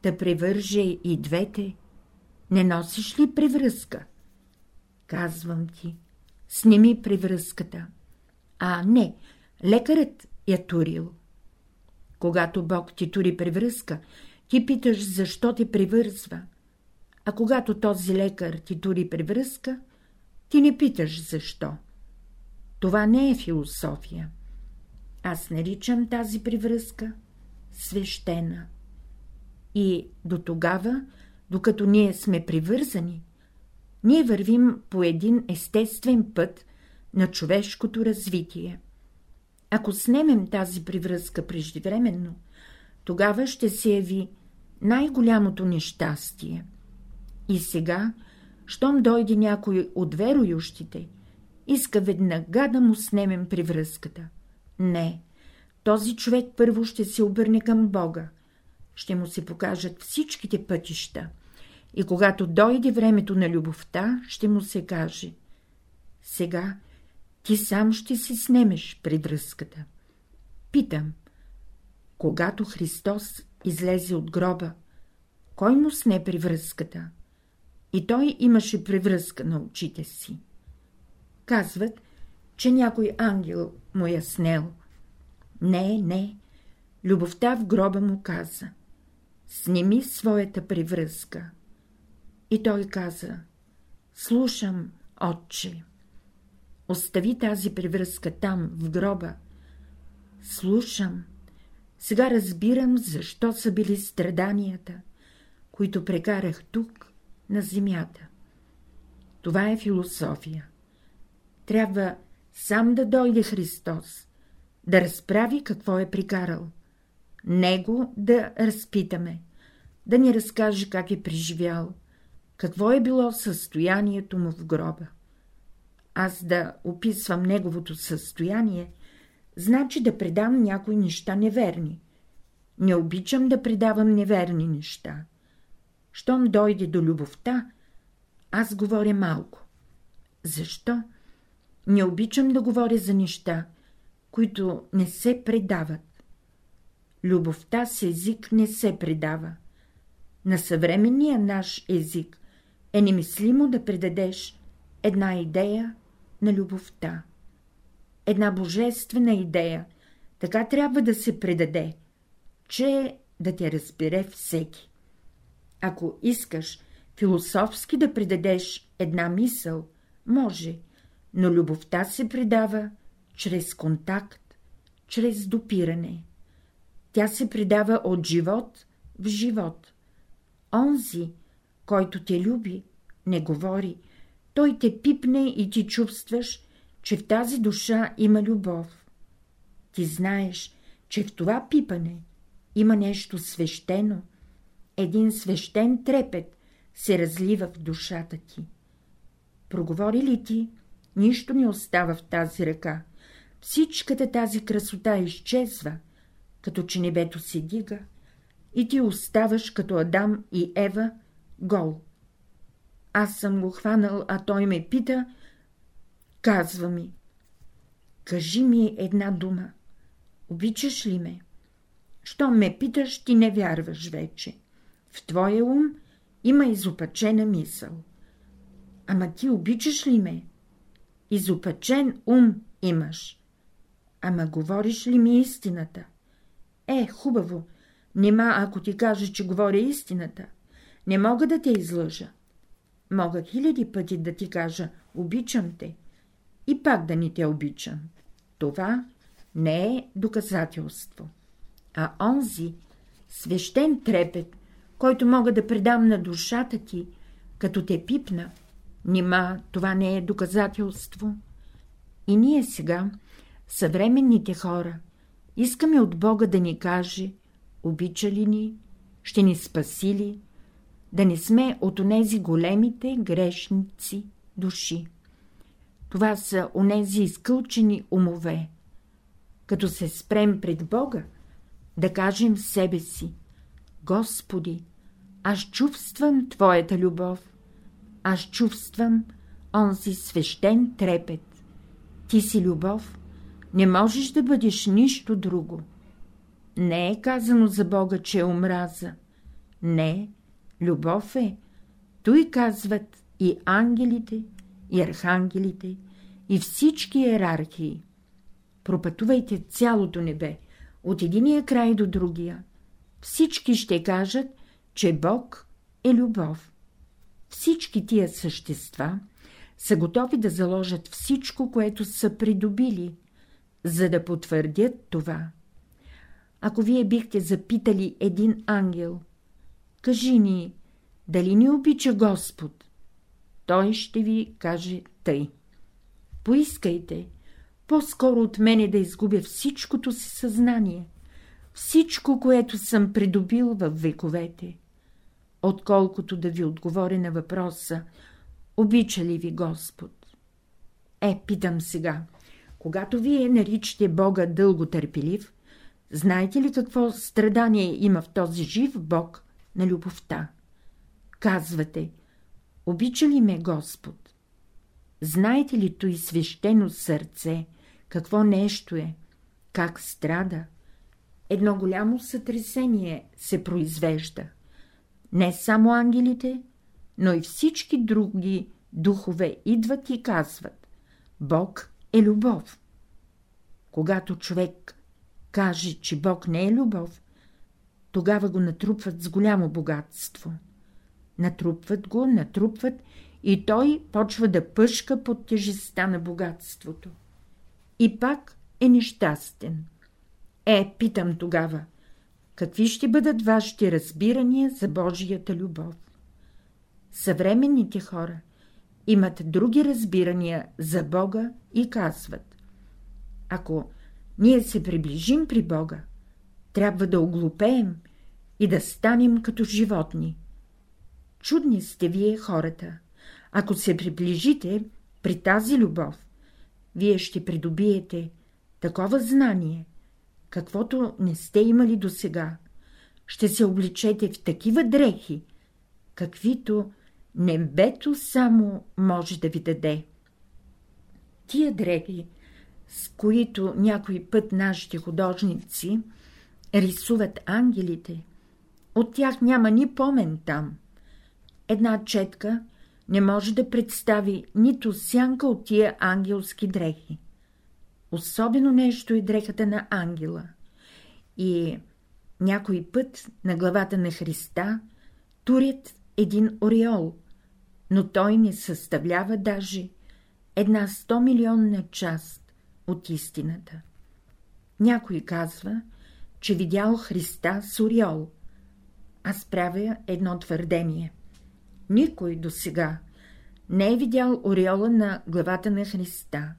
да превърже и двете, не носиш ли превръзка? Казвам ти, снеми превръзката. А, не, лекарът я турил. Когато Бог ти тури превръзка, ти питаш, защо те превързва. А когато този лекар ти тури превръзка, ти не питаш защо. Това не е И до тогава, докато ние сме привързани, ние вървим по един естествен път на човешкото развитие. Ако снемем тази привръзка преждевременно, тогава ще се яви най-голямото нещастие. И сега, щом дойде някой от верующите, иска веднага да му снемем привръзката. Не, този човек първо ще се обърне към Бога, ще му се покажат всичките пътища, и когато дойде времето на любовта, ще му се каже — сега ти сам ще си снемеш привръзката. Питам, когато Христос излезе от гроба, кой му сне привръзката? И той имаше привръзка на очите си. Казват, че някой ангел му я снел. Не, не, любовта в гроба му каза. Сними своята привръзка. И той каза, слушам, отче. Остави тази привръзка там, в гроба. Слушам. Сега разбирам, защо са били страданията, които прекарах тук, на земята. Това е философия. Трябва сам да дойде Христос, да разправи какво е прикарал. Него да разпитаме, да ни разкаже как е преживял, какво е било състоянието му в гроба. Аз да описвам неговото състояние, значи да предам някои неща неверни. Не обичам да предавам неверни неща. Щом дойде до любовта, аз говоря малко. Защо? Не обичам да говоря за неща, които не се предават. Любовта с език не се предава. На съвременния наш език е немислимо да предадеш една идея на любовта. Една божествена идея, така трябва да се предаде, че да те разбере всеки. Ако искаш философски да предадеш една мисъл, може, но любовта се предава чрез контакт, чрез допиране. Тя се предава от живот в живот. Онзи, който те люби, не говори, той те пипне и ти чувстваш, че в тази душа има любов. Ти знаеш, че в това пипане има нещо свещено, един свещен трепет се разлива в душата ти. Проговори ли ти, нищо не остава в тази ръка, всичката тази красота изчезва, като че небето се дига, и ти оставаш като Адам и Ева гол. Аз съм го хванал, а той ме пита, казва ми. Кажи ми една дума. Обичаш ли ме? Щом ме питаш, ти не вярваш вече. В твоя ум има изопачена мисъл. Ама ти обичаш ли ме? Изопачен ум имаш. Ама говориш ли ми истината? Е, хубаво, нема ако ти кажа, че говоря истината. Не мога да те излъжа. Мога хиляди пъти да ти кажа «обичам те» и пак да не те обичам. Това не е доказателство. А онзи свещен трепет, който мога да предам на душата ти, като те пипна, нима това не е доказателство. И ние сега, съвременните хора, искаме от Бога да ни каже, обича ли ни, ще ни спаси ли, да не сме от онези големите грешници души. Това са онези изкълчени умове. Като се спрем пред Бога, да кажем себе си — Господи, аз чувствам Твоята любов, аз чувствам онзи свещен трепет. Ти си любов, не можеш да бъдеш нищо друго. Не е казано за Бога, че е омраза. Не, любов е. Той казват и ангелите, и архангелите, и всички иерархии. Пропътувайте цялото небе, от единия край до другия. Всички ще кажат, че Бог е любов. Всички тия същества са готови да заложат всичко, което са придобили, за да потвърдят това. Ако вие бихте запитали един ангел, кажи ни, дали ни обича Господ? Той ще ви каже тъй. Поискайте, по-скоро от мене да изгубя всичкото си съзнание, всичко, което съм придобил в вековете, отколкото да ви отговоря на въпроса, обича ли ви Господ? Е, питам сега, когато вие наричате Бога дълго търпелив, знаете ли какво страдание има в този жив Бог на любовта? Казвате, обича ли ме Господ? Знаете ли той свещено сърце, какво нещо е, как страда? Едно голямо сътресение се произвежда. Не само ангелите, но и всички други духове идват и казват – Бог е любов. Когато човек каже, че Бог не е любов, тогава го натрупват с голямо богатство. Натрупват го, натрупват и той почва да пъшка под тежестта на богатството. И пак е нещастен. Е, питам тогава, какви ще бъдат вашите разбирания за Божията любов? Съвременните хора имат други разбирания за Бога и казват Ако ние се приближим при Бога, трябва да оглупеем и да станем като животни. Чудни сте вие хората. Ако се приближите при тази любов, вие ще придобиете такова знание, каквото не сте имали досега. Ще се обличете в такива дрехи, каквито небето само може да ви даде. Тия дрехи, с които някой път нашите художници рисуват ангелите, от тях няма ни помен там. Една четка не може да представи нито сянка от тия ангелски дрехи. Особено нещо е дрехата на ангела. И някой път на главата на Христа турят един ореол, но той не съставлява даже една 100 милионна част от истината. Някой казва, че видял Христа с ореол. Аз правя едно твърдение. Никой до сега не е видял ореола на главата на Христа.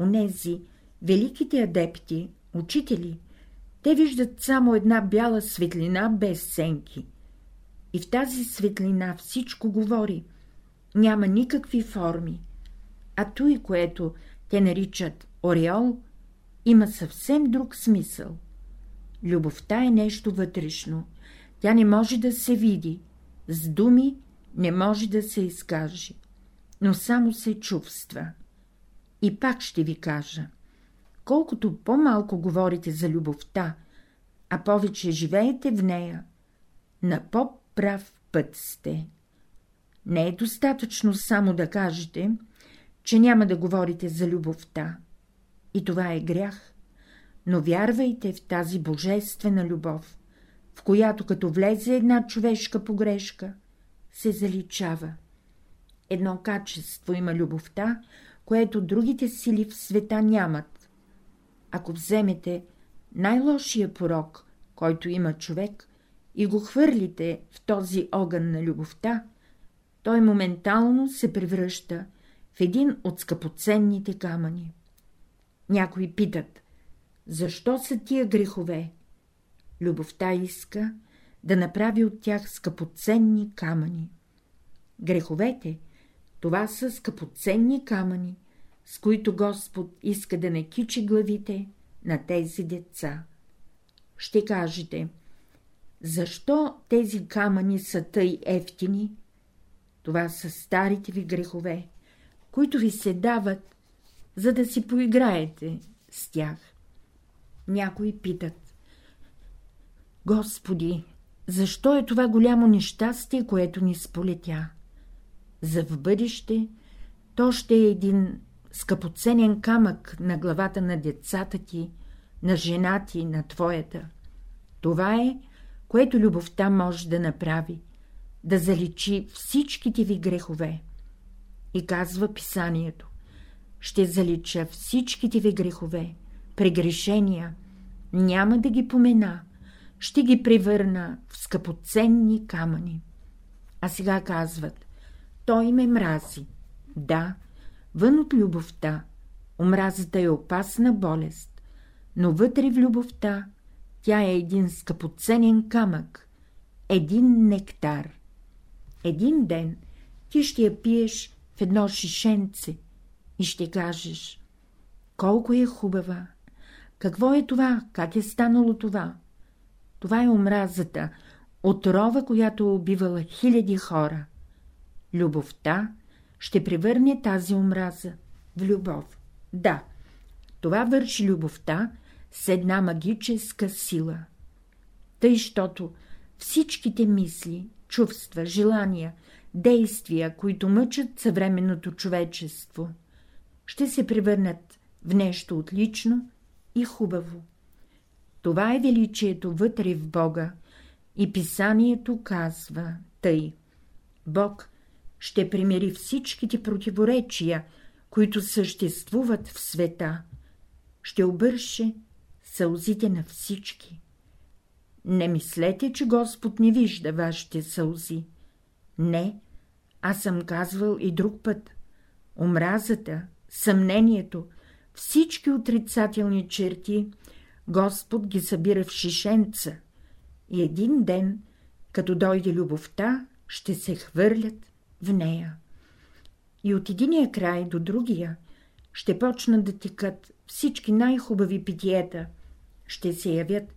Онези, великите адепти, учители, те виждат само една бяла светлина без сенки. И в тази светлина всичко говори. Няма никакви форми. А той, което те наричат ореол, има съвсем друг смисъл. Любовта е нещо вътрешно. Тя не може да се види. С думи не може да се изкаже, но само се чувства. И пак ще ви кажа, колкото по-малко говорите за любовта, а повече живеете в нея, на по-прав път сте. Не е достатъчно само да кажете, че няма да говорите за любовта. И това е грях. Но вярвайте в тази божествена любов, в която като влезе една човешка погрешка, се заличава. Едно качество има любовта, което другите сили в света нямат. Ако вземете най-лошия порок, който има човек, и го хвърлите в този огън на любовта, той моментално се превръща в един от скъпоценните камъни. Някои питат, защо са тия грехове? Любовта иска да направи от тях скъпоценни камъни. Греховете — това са скъпоценни камъни, с които Господ иска да накичи главите на тези деца. Ще кажете, защо тези камъни са тъй ефтини? Това са старите ви грехове, които ви се дават, за да си поиграете с тях. Някои питат. Господи, защо е това голямо нещастие, което ни сполетя? За в бъдеще то ще е един скъпоценен камък на главата на децата ти, на жена ти, на твоята. Това е, което любовта може да направи, да заличи всичките ви грехове. И казва писанието, ще залича всичките ви грехове, прегрешения, няма да ги помена, ще ги превърна в скъпоценни камъни. А сега казват, той ме мрази. Да, вън от любовта, омразата е опасна болест, но вътре в любовта тя е един скъпоценен камък, един нектар. Един ден ти ще я пиеш в едно шишенце и ще кажеш колко е хубава, какво е това, как е станало това. Това е омразата, отрова, която убивала хиляди хора. Любовта ще превърне тази омраза в любов. Да, това върши любовта с една магическа сила. Тъй, щото всичките мисли, чувства, желания, действия, които мъчат съвременното човечество, ще се превърнат в нещо отлично и хубаво. Това е величието вътре в Бога и писанието казва тъй. Бог ще примери всичките противоречия, които съществуват в света, ще обърше сълзите на всички. Не мислете, че Господ не вижда вашите сълзи. Не, аз съм казвал и друг път. Омразата, съмнението, всички отрицателни черти, Господ ги събира в шишенца и един ден, като дойде любовта, ще се хвърлят в нея. И от единия край до другия ще почнат да текат всички най-хубави питиета, ще се явят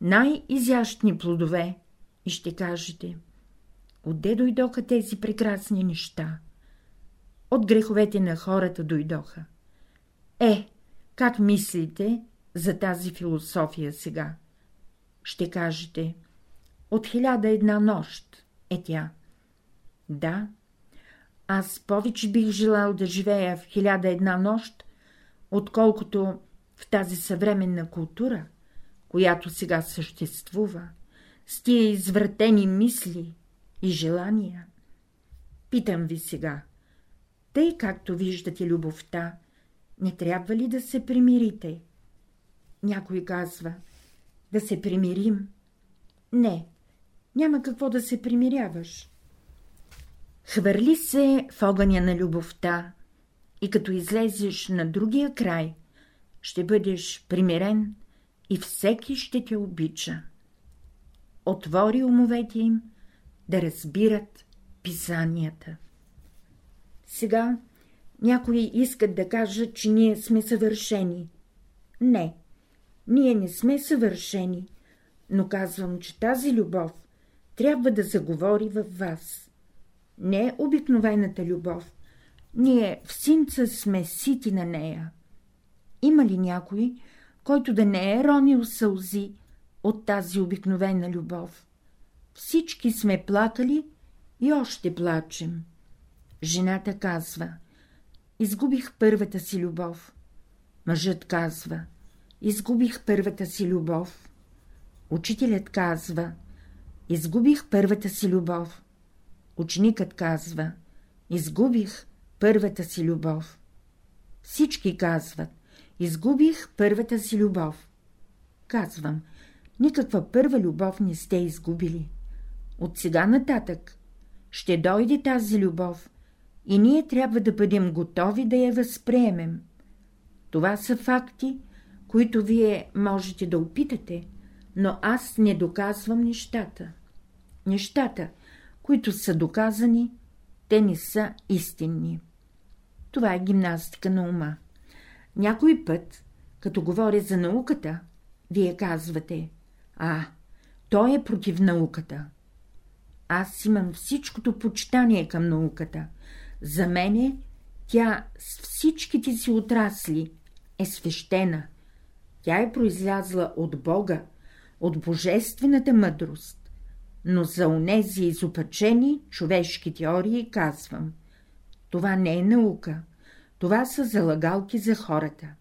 най-изящни плодове и ще кажете — отде дойдоха тези прекрасни неща? От греховете на хората дойдоха. Е, как мислите за тази философия сега? Ще кажете — от хиляда една нощ е тя. Да, аз повече бих желал да живея в хиляда една нощ, отколкото в тази съвременна култура, която сега съществува, с тия извратени мисли и желания. Питам ви сега, тъй както виждате любовта, не трябва ли да се примирите? Някой казва, да се примирим. Не, няма какво да се примиряваш. Хвърли се в огъня на любовта и като излезеш на другия край, ще бъдеш примирен и всеки ще те обича. Отвори умовете им да разбират писанията. Сега някои искат да кажат, че ние сме съвършени. Не, ние не сме съвършени, но казвам, че тази любов трябва да заговори във вас. Не е обикновената любов. Ние в синца сме сити на нея. Има ли някой, който да не е ронил сълзи от тази обикновена любов? Всички сме плакали и още плачем. Жената казва — изгубих първата си любов. Мъжът казва — изгубих първата си любов. Учителят казва — изгубих първата си любов. Ученикът казва — изгубих първата си любов. Всички казват — изгубих първата си любов. Казвам — никаква първа любов не сте изгубили. От сега нататък ще дойде тази любов и ние трябва да бъдем готови да я възприемем. Това са факти, които вие можете да опитате, но аз не доказвам нещата. Нещата, които са доказани, те не са истинни. Това е гимнастика на ума. Някой път, като говоря за науката, вие казвате, а, той е против науката. Аз имам всичкото почитание към науката. За мене тя с всичките си отрасли е свещена. Тя е произлязла от Бога, от божествената мъдрост. Но за онези изопачени човешки теории казвам — това не е наука, това са залагалки за хората.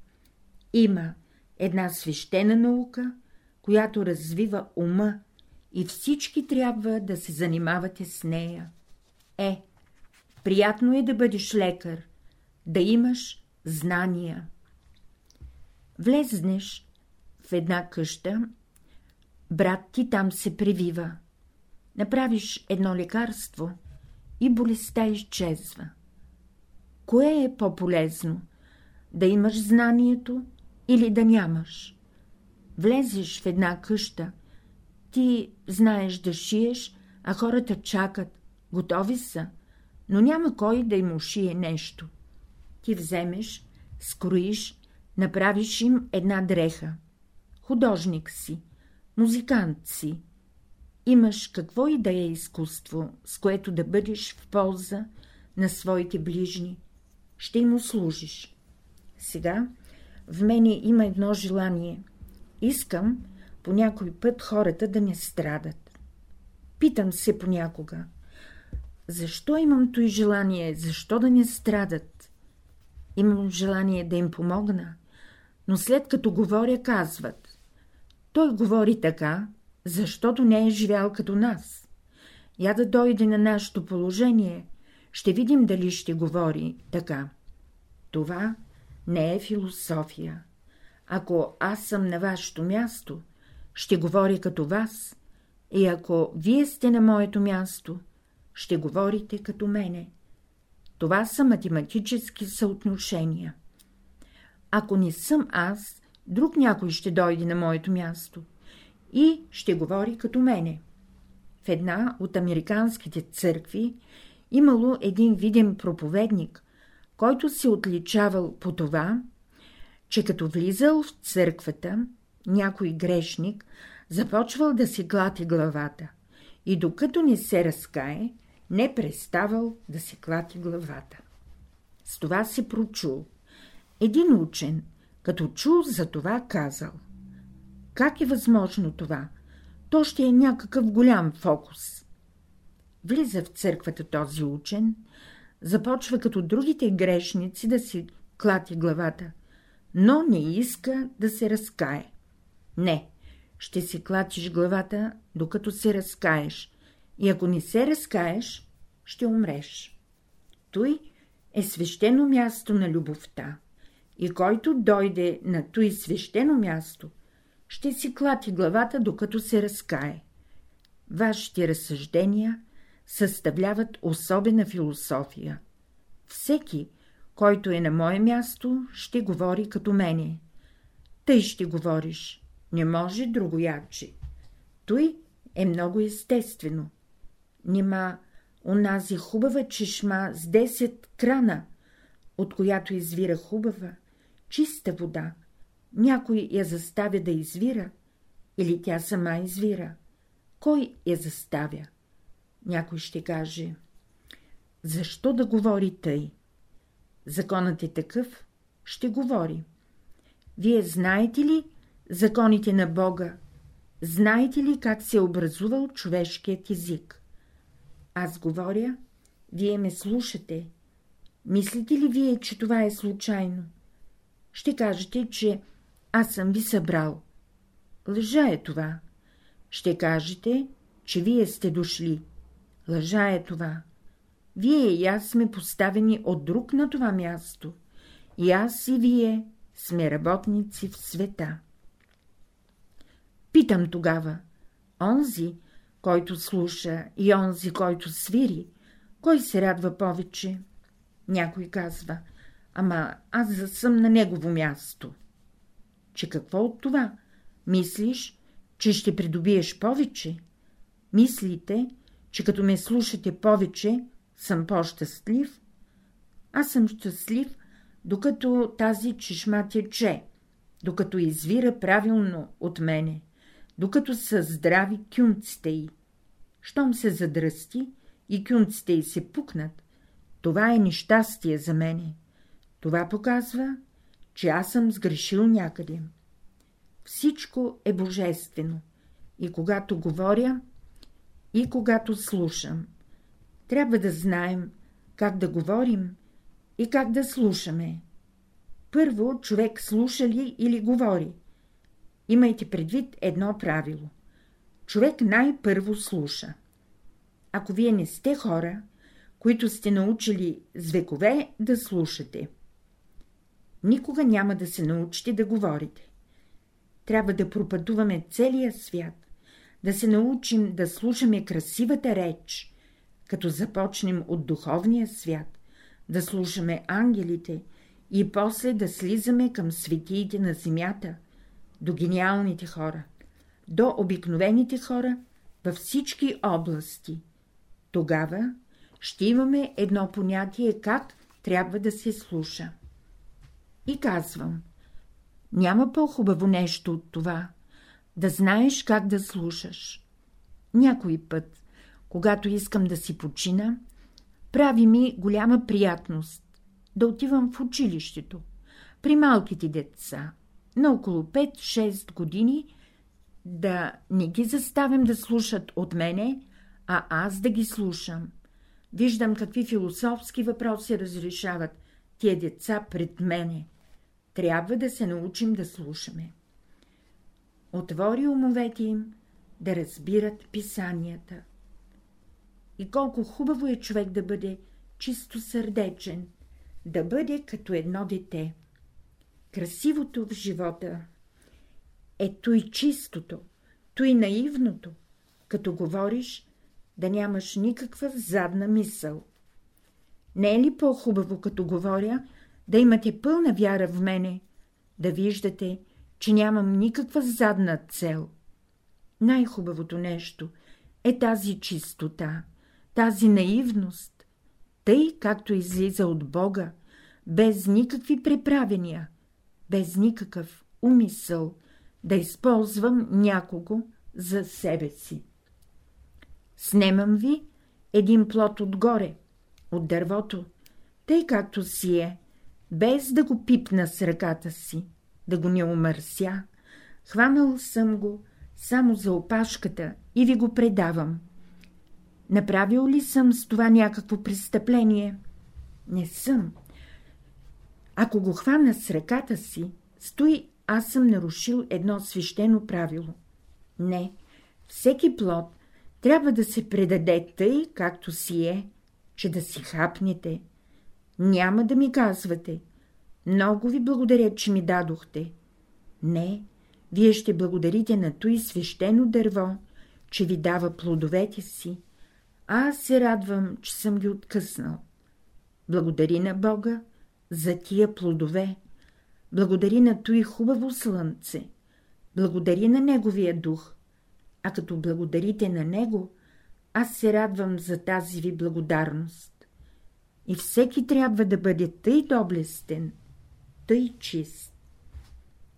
Има една свещена наука, която развива ума и всички трябва да се занимавате с нея. Е, приятно е да бъдеш лекар, да имаш знания. Влезнеш в една къща, брат ти там се превива. Направиш едно лекарство и болестта изчезва. Кое е по-полезно? Да имаш знанието или да нямаш? Влезеш в една къща, ти знаеш да шиеш, а хората чакат, готови са, но няма кой да им ушие нещо. Ти вземеш, скроиш, направиш им една дреха. Художник си, музикант си. Имаш какво и да е изкуство, с което да бъдеш в полза на своите ближни. Ще им услужиш. Сега в мене има едно желание. Искам по някой път хората да не страдат. Питам се понякога. Защо имам той желание? Защо да не страдат? Имам желание да им помогна, но след като говоря, казват. Той говори така, защото не е живял като нас. Я да дойде на нашето положение, ще видим дали ще говори така. Това не е философия. Ако аз съм на вашето място, ще говоря като вас, и ако вие сте на моето място, ще говорите като мене. Това са математически съотношения. Ако не съм аз, друг някой ще дойде на моето място и ще говори като мене. В една от американските църкви имало един виден проповедник, който се отличавал по това, че като влизал в църквата, някой грешник започвал да си клати главата и докато не се разкае, не преставал да се клати главата. С това се прочул. Един учен, като чул за това, казал. Как е възможно това? То ще е някакъв голям фокус. Влиза в църквата този учен, започва като другите грешници да си клати главата, но не иска да се разкае. Не, ще си клатиш главата, докато се разкаеш, и ако не се разкаеш, ще умреш. Той е свещено място на любовта, и който дойде на той свещено място, ще си клати главата, докато се разкае. Вашите разсъждения съставляват особена философия. Всеки, който е на мое място, ще говори като мене. Тъй ще говориш, не може другояче. Той е много естествено. Нима онази хубава чешма с 10 крана, от която извира хубава, чиста вода, някой я заставя да извира, или тя сама извира? Кой я заставя? Някой ще каже. Защо да говори тъй? Законът е такъв, ще говори. Вие знаете ли законите на Бога? Знаете ли как се е образувал човешкият език? Аз говоря, вие ме слушате. Мислите ли вие, че това е случайно? Ще кажете, че аз съм ви събрал. Лъжа е това. Ще кажете, че вие сте дошли. Лъжа е това. Вие и аз сме поставени от друг на това място. И аз и вие сме работници в света. Питам тогава, онзи, който слуша и онзи, който свири, кой се радва повече? Някой казва, ама аз съм на негово място. Че какво от това? Мислиш, че ще придобиеш повече? Мислите, че като ме слушате повече, съм по-щастлив? Аз съм щастлив, докато тази чешма тече, докато извира правилно от мене, докато са здрави кюнците й. Щом се задръсти и кюнците й се пукнат, това е нещастие за мене. Това показва, че аз съм сгрешил някъде. Всичко е божествено, и когато говоря, и когато слушам. Трябва да знаем как да говорим и как да слушаме. Първо човек слуша ли или говори? Имайте предвид едно правило. Човек най-първо слуша. Ако вие не сте хора, които сте научили с векове да слушате, никога няма да се научите да говорите. Трябва да пропътуваме целия свят, да се научим да слушаме красивата реч, като започнем от духовния свят, да слушаме ангелите и после да слизаме към светиите на земята, до гениалните хора, до обикновените хора във всички области. Тогава ще имаме едно понятие как трябва да се слуша. И казвам, няма по-хубаво нещо от това, да знаеш как да слушаш. Някой път, когато искам да си почина, прави ми голяма приятност да отивам в училището, при малките деца, на около 5-6 години, да не ги заставям да слушат от мене, а аз да ги слушам. Виждам какви философски въпроси разрешават тия деца пред мене. Трябва да се научим да слушаме. Отвори умовете им да разбират писанията. И колко хубаво е човек да бъде чисто сърдечен, да бъде като едно дете. Красивото в живота е той чистото, той наивното, като говориш, да нямаш никаква задна мисъл. Не е ли по-хубаво, като говоря, да имате пълна вяра в мене, да виждате, че нямам никаква задна цел? Най-хубавото нещо е тази чистота, тази наивност, тъй както излиза от Бога, без никакви преправения, без никакъв умисъл да използвам някого за себе си. Снемам ви един плод отгоре, от дървото, тъй както си е, без да го пипна с ръката си, да го не умърся, хванал съм го само за опашката и ви го предавам. Направил ли съм с това някакво престъпление? Не съм. Ако го хвана с ръката си, стои аз съм нарушил едно свещено правило. Не, всеки плод трябва да се предаде тъй, както си е, че да си хапнете. Няма да ми казвате. Много ви благодаря, че ми дадохте. Не, вие ще благодарите на той свещено дърво, че ви дава плодовете си. Аз се радвам, че съм ги откъснал. Благодари на Бога за тия плодове. Благодари на той хубаво слънце. Благодари на Неговия дух а като благодарите на него, аз се радвам за тази ви благодарност. И всеки трябва да бъде тъй доблестен, тъй чист.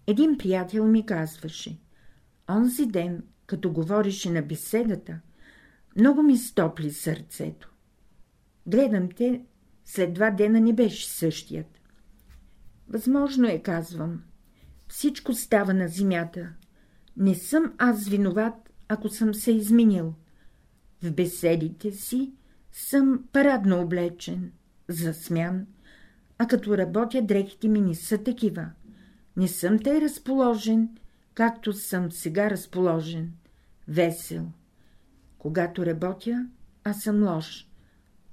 Един приятел ми казваше, онзи ден, като говореше на беседата, много ми стопли сърцето. Гледам те, след два дена не беше същият. Възможно е, казвам. Всичко става на земята. Не съм аз виноват, ако съм се изменил. В беседите си съм парадно облечен, засмян, а като работя дрехите ми не са такива. Не съм тъй разположен, както съм сега разположен, весел. Когато работя, аз съм лош.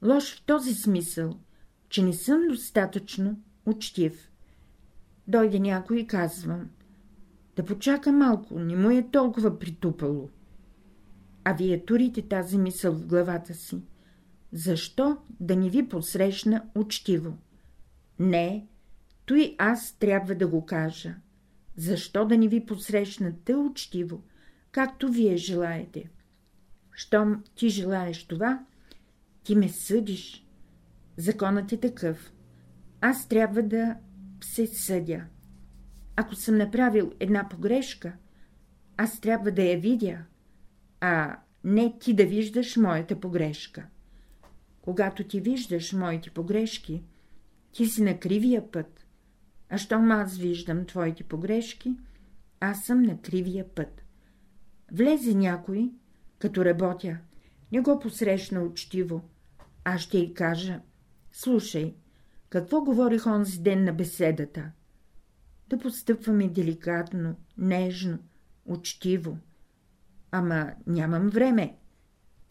Лош в този смисъл, че не съм достатъчно учтив. Дойде някой и казвам. Да почака малко, не му е толкова притупало а вие турите тази мисъл в главата си. Защо да не ви посрещна учтиво? Не, той аз трябва да го кажа. Защо да не ви посрещна те учтиво, както вие желаете? Щом ти желаеш това, ти ме съдиш. Законът е такъв. Аз трябва да се съдя. Ако съм направил една погрешка, аз трябва да я видя, а не ти да виждаш моята погрешка. Когато ти виждаш моите погрешки, ти си на кривия път, а щом аз виждам твоите погрешки, аз съм на кривия път. Влезе някой, като работя, не го посрещна учтиво, аз ще й кажа, слушай, какво говорих онзи ден на беседата? Да постъпваме деликатно, нежно, учтиво. Ама нямам време.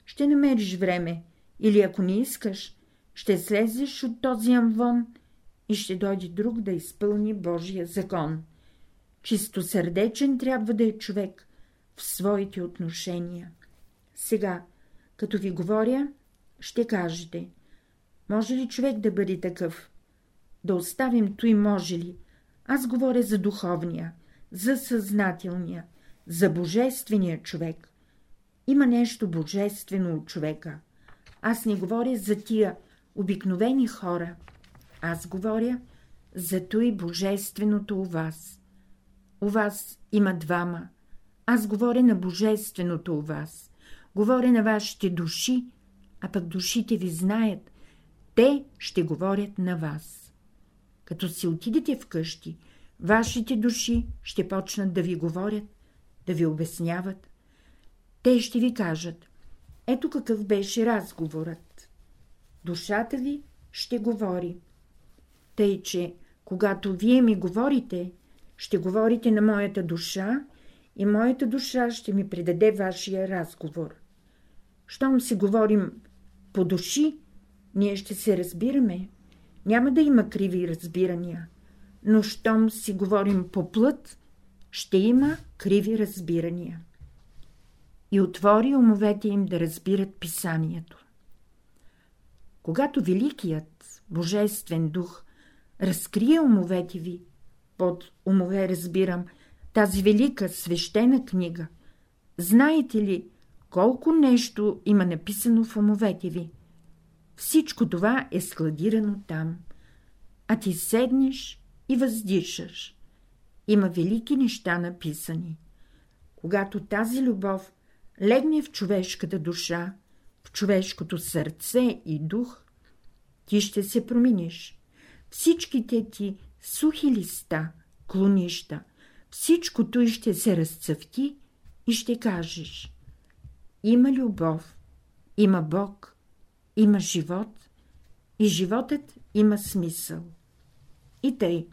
Ще намериш време, или ако не искаш, ще слезеш от този амвон и ще дойде друг да изпълни Божия закон. Чисто сърдечен трябва да е човек в своите отношения. Сега, като ви говоря, ще кажете, може ли човек да бъде такъв? Да оставим той може ли? Аз говоря за духовния, за съзнателния, за божествения човек. Има нещо божествено от човека. Аз не говоря за тия обикновени хора. Аз говоря за той божественото у вас. У вас има двама. Аз говоря на божественото у вас. Говоря на вашите души, а пък душите ви знаят. Те ще говорят на вас. Като си отидете вкъщи, вашите души ще почнат да ви говорят, да ви обясняват. Те ще ви кажат, ето какъв беше разговорът. Душата ви ще говори. Тъй, че когато вие ми говорите, ще говорите на моята душа и моята душа ще ми предаде вашия разговор. Щом си говорим по души, ние ще се разбираме. Няма да има криви разбирания. Но щом си говорим по плът, ще има криви разбирания. И отвори умовете им да разбират писанието. Когато Великият Божествен дух разкрие умовете ви, под умове разбирам тази велика свещена книга, знаете ли колко нещо има написано в умовете ви? Всичко това е складирано там, а ти седнеш и въздишаш. Има велики неща написани. Когато тази любов легне в човешката душа, в човешкото сърце и дух, ти ще се промениш. Всичките ти сухи листа, клонища, всичко той ще се разцъфти и ще кажеш има любов, има Бог, има живот и животът има смисъл. И тъй,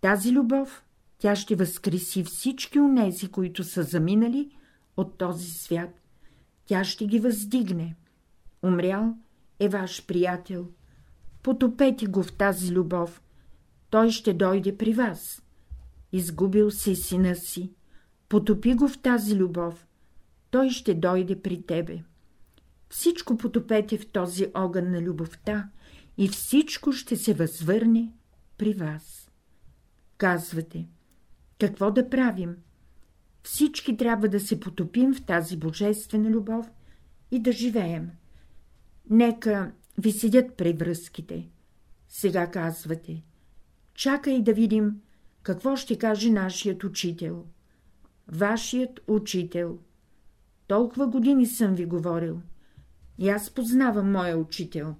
тази любов, тя ще възкреси всички онези, които са заминали от този свят. Тя ще ги въздигне. Умрял е ваш приятел. Потопете го в тази любов. Той ще дойде при вас. Изгубил си сина си. Потопи го в тази любов той ще дойде при тебе. Всичко потопете в този огън на любовта и всичко ще се възвърне при вас. Казвате, какво да правим? Всички трябва да се потопим в тази божествена любов и да живеем. Нека ви седят превръзките. Сега казвате, чакай да видим какво ще каже нашият учител. Вашият учител – толкова години съм ви говорил. И аз познавам моя учител.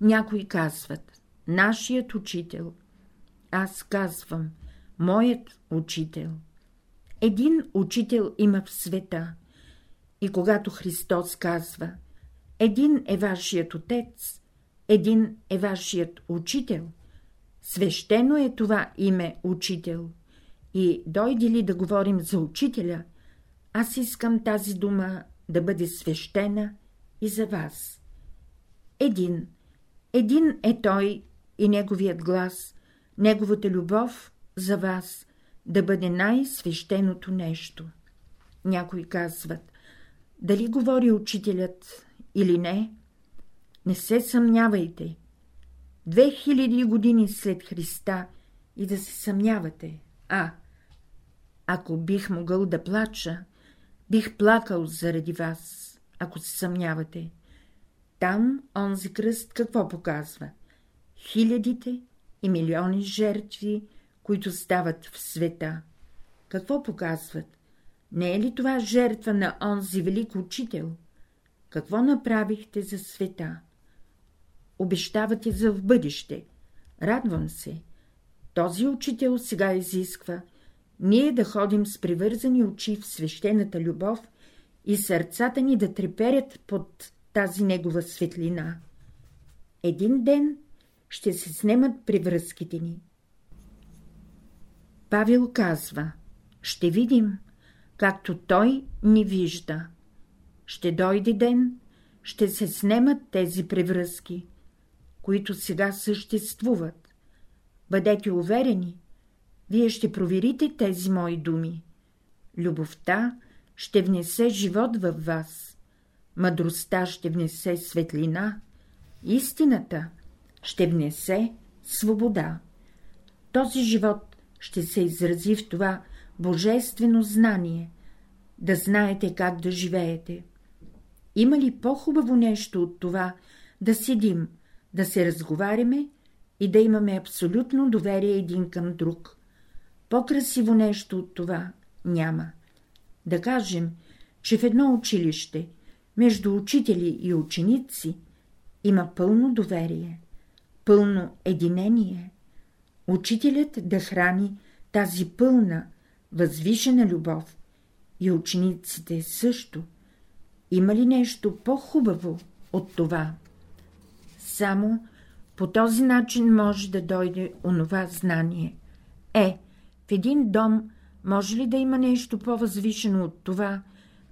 Някои казват, нашият учител. Аз казвам, моят учител. Един учител има в света. И когато Христос казва, един е вашият отец, един е вашият учител, свещено е това име учител. И дойде ли да говорим за учителя, аз искам тази дума да бъде свещена и за вас. Един, един е той и неговият глас, неговата любов за вас да бъде най-свещеното нещо. Някои казват, дали говори учителят или не, не се съмнявайте. Две хиляди години след Христа и да се съмнявате. А, ако бих могъл да плача, Бих плакал заради вас, ако се съмнявате. Там онзи кръст какво показва? Хилядите и милиони жертви, които стават в света. Какво показват? Не е ли това жертва на онзи велик учител? Какво направихте за света? Обещавате за в бъдеще. Радвам се. Този учител сега изисква ние да ходим с привързани очи в свещената любов и сърцата ни да треперят под тази негова светлина. Един ден ще се снемат привръзките ни. Павел казва, ще видим, както той ни вижда. Ще дойде ден, ще се снемат тези превръзки, които сега съществуват. Бъдете уверени, вие ще проверите тези мои думи. Любовта ще внесе живот във вас, мъдростта ще внесе светлина, истината ще внесе свобода. Този живот ще се изрази в това божествено знание, да знаете как да живеете. Има ли по-хубаво нещо от това да седим, да се разговаряме и да имаме абсолютно доверие един към друг? По-красиво нещо от това няма. Да кажем, че в едно училище, между учители и ученици, има пълно доверие, пълно единение. Учителят да храни тази пълна, възвишена любов и учениците също. Има ли нещо по-хубаво от това? Само по този начин може да дойде онова знание. Е, в един дом може ли да има нещо по-възвишено от това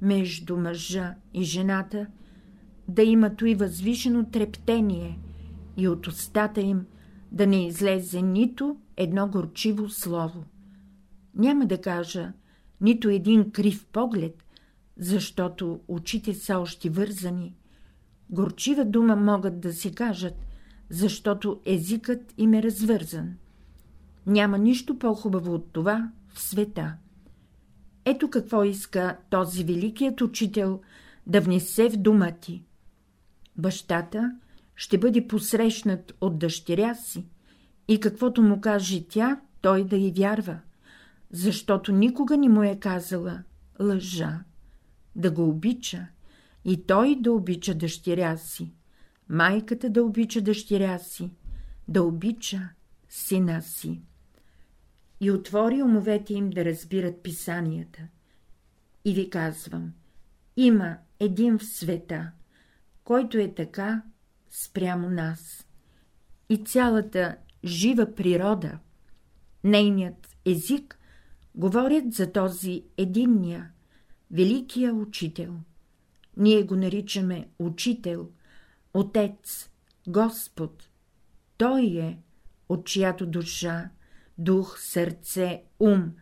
между мъжа и жената, да има и възвишено трептение и от устата им да не излезе нито едно горчиво слово. Няма да кажа нито един крив поглед, защото очите са още вързани. Горчива дума могат да се кажат, защото езикът им е развързан. Няма нищо по-хубаво от това в света. Ето какво иска този великият учител да внесе в дума ти. Бащата ще бъде посрещнат от дъщеря си. И каквото му каже тя, той да й вярва, защото никога не му е казала лъжа, да го обича. И той да обича дъщеря си, майката да обича дъщеря си, да обича сина си. И отвори умовете им да разбират писанията. И ви казвам, има един в света, който е така спрямо нас. И цялата жива природа, нейният език, говорят за този единния, великия учител. Ние го наричаме учител, отец, Господ. Той е, от чиято душа дух, сърце, ум,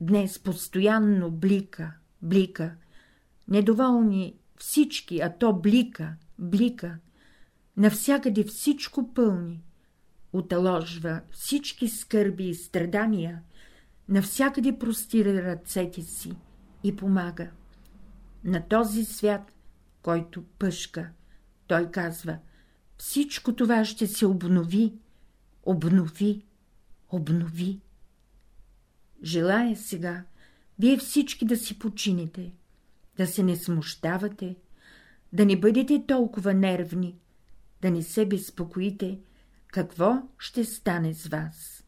днес постоянно блика, блика, недоволни всички, а то блика, блика, навсякъде всичко пълни, оталожва всички скърби и страдания, навсякъде простира ръцете си и помага. На този свят, който пъшка, той казва, всичко това ще се обнови, обнови, обнови. Желая сега вие всички да си почините, да се не смущавате, да не бъдете толкова нервни, да не се безпокоите, какво ще стане с вас.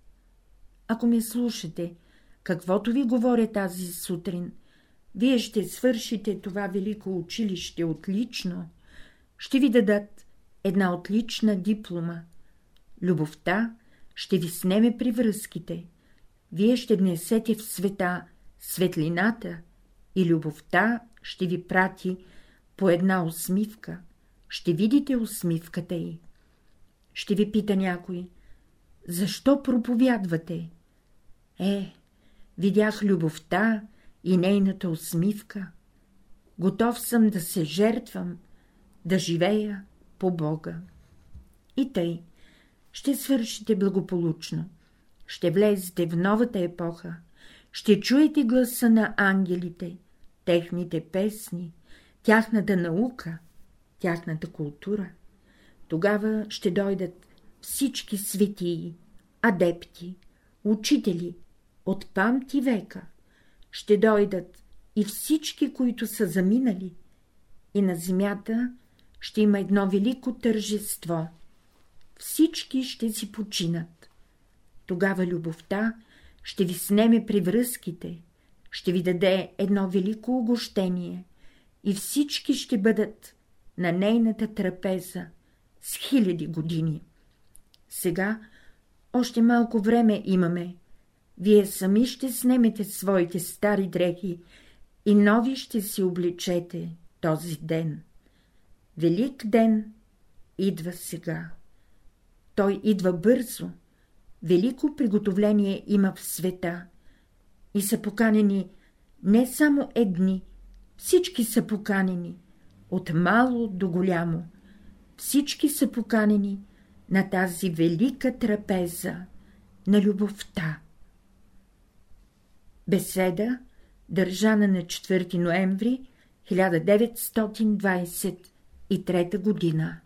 Ако ме слушате, каквото ви говоря тази сутрин, вие ще свършите това велико училище отлично, ще ви дадат една отлична диплома. Любовта ще ви снеме при връзките, вие ще внесете в света светлината и любовта ще ви прати по една усмивка, ще видите усмивката й. Ще ви пита някой, защо проповядвате? Е, видях любовта и нейната усмивка. Готов съм да се жертвам, да живея по Бога. И тъй, ще свършите благополучно, ще влезете в новата епоха, ще чуете гласа на ангелите, техните песни, тяхната наука, тяхната култура. Тогава ще дойдат всички светии, адепти, учители от памти века, ще дойдат и всички, които са заминали, и на земята ще има едно велико тържество – всички ще си починат. Тогава любовта ще ви снеме при връзките, ще ви даде едно велико огощение и всички ще бъдат на нейната трапеза с хиляди години. Сега още малко време имаме. Вие сами ще снемете своите стари дрехи и нови ще си обличете този ден. Велик ден идва сега. Той идва бързо. Велико приготовление има в света и са поканени Не само едни, всички са поканени, от мало до голямо. Всички са поканени на тази велика трапеза на любовта. Беседа, държана на 4 ноември 1923 година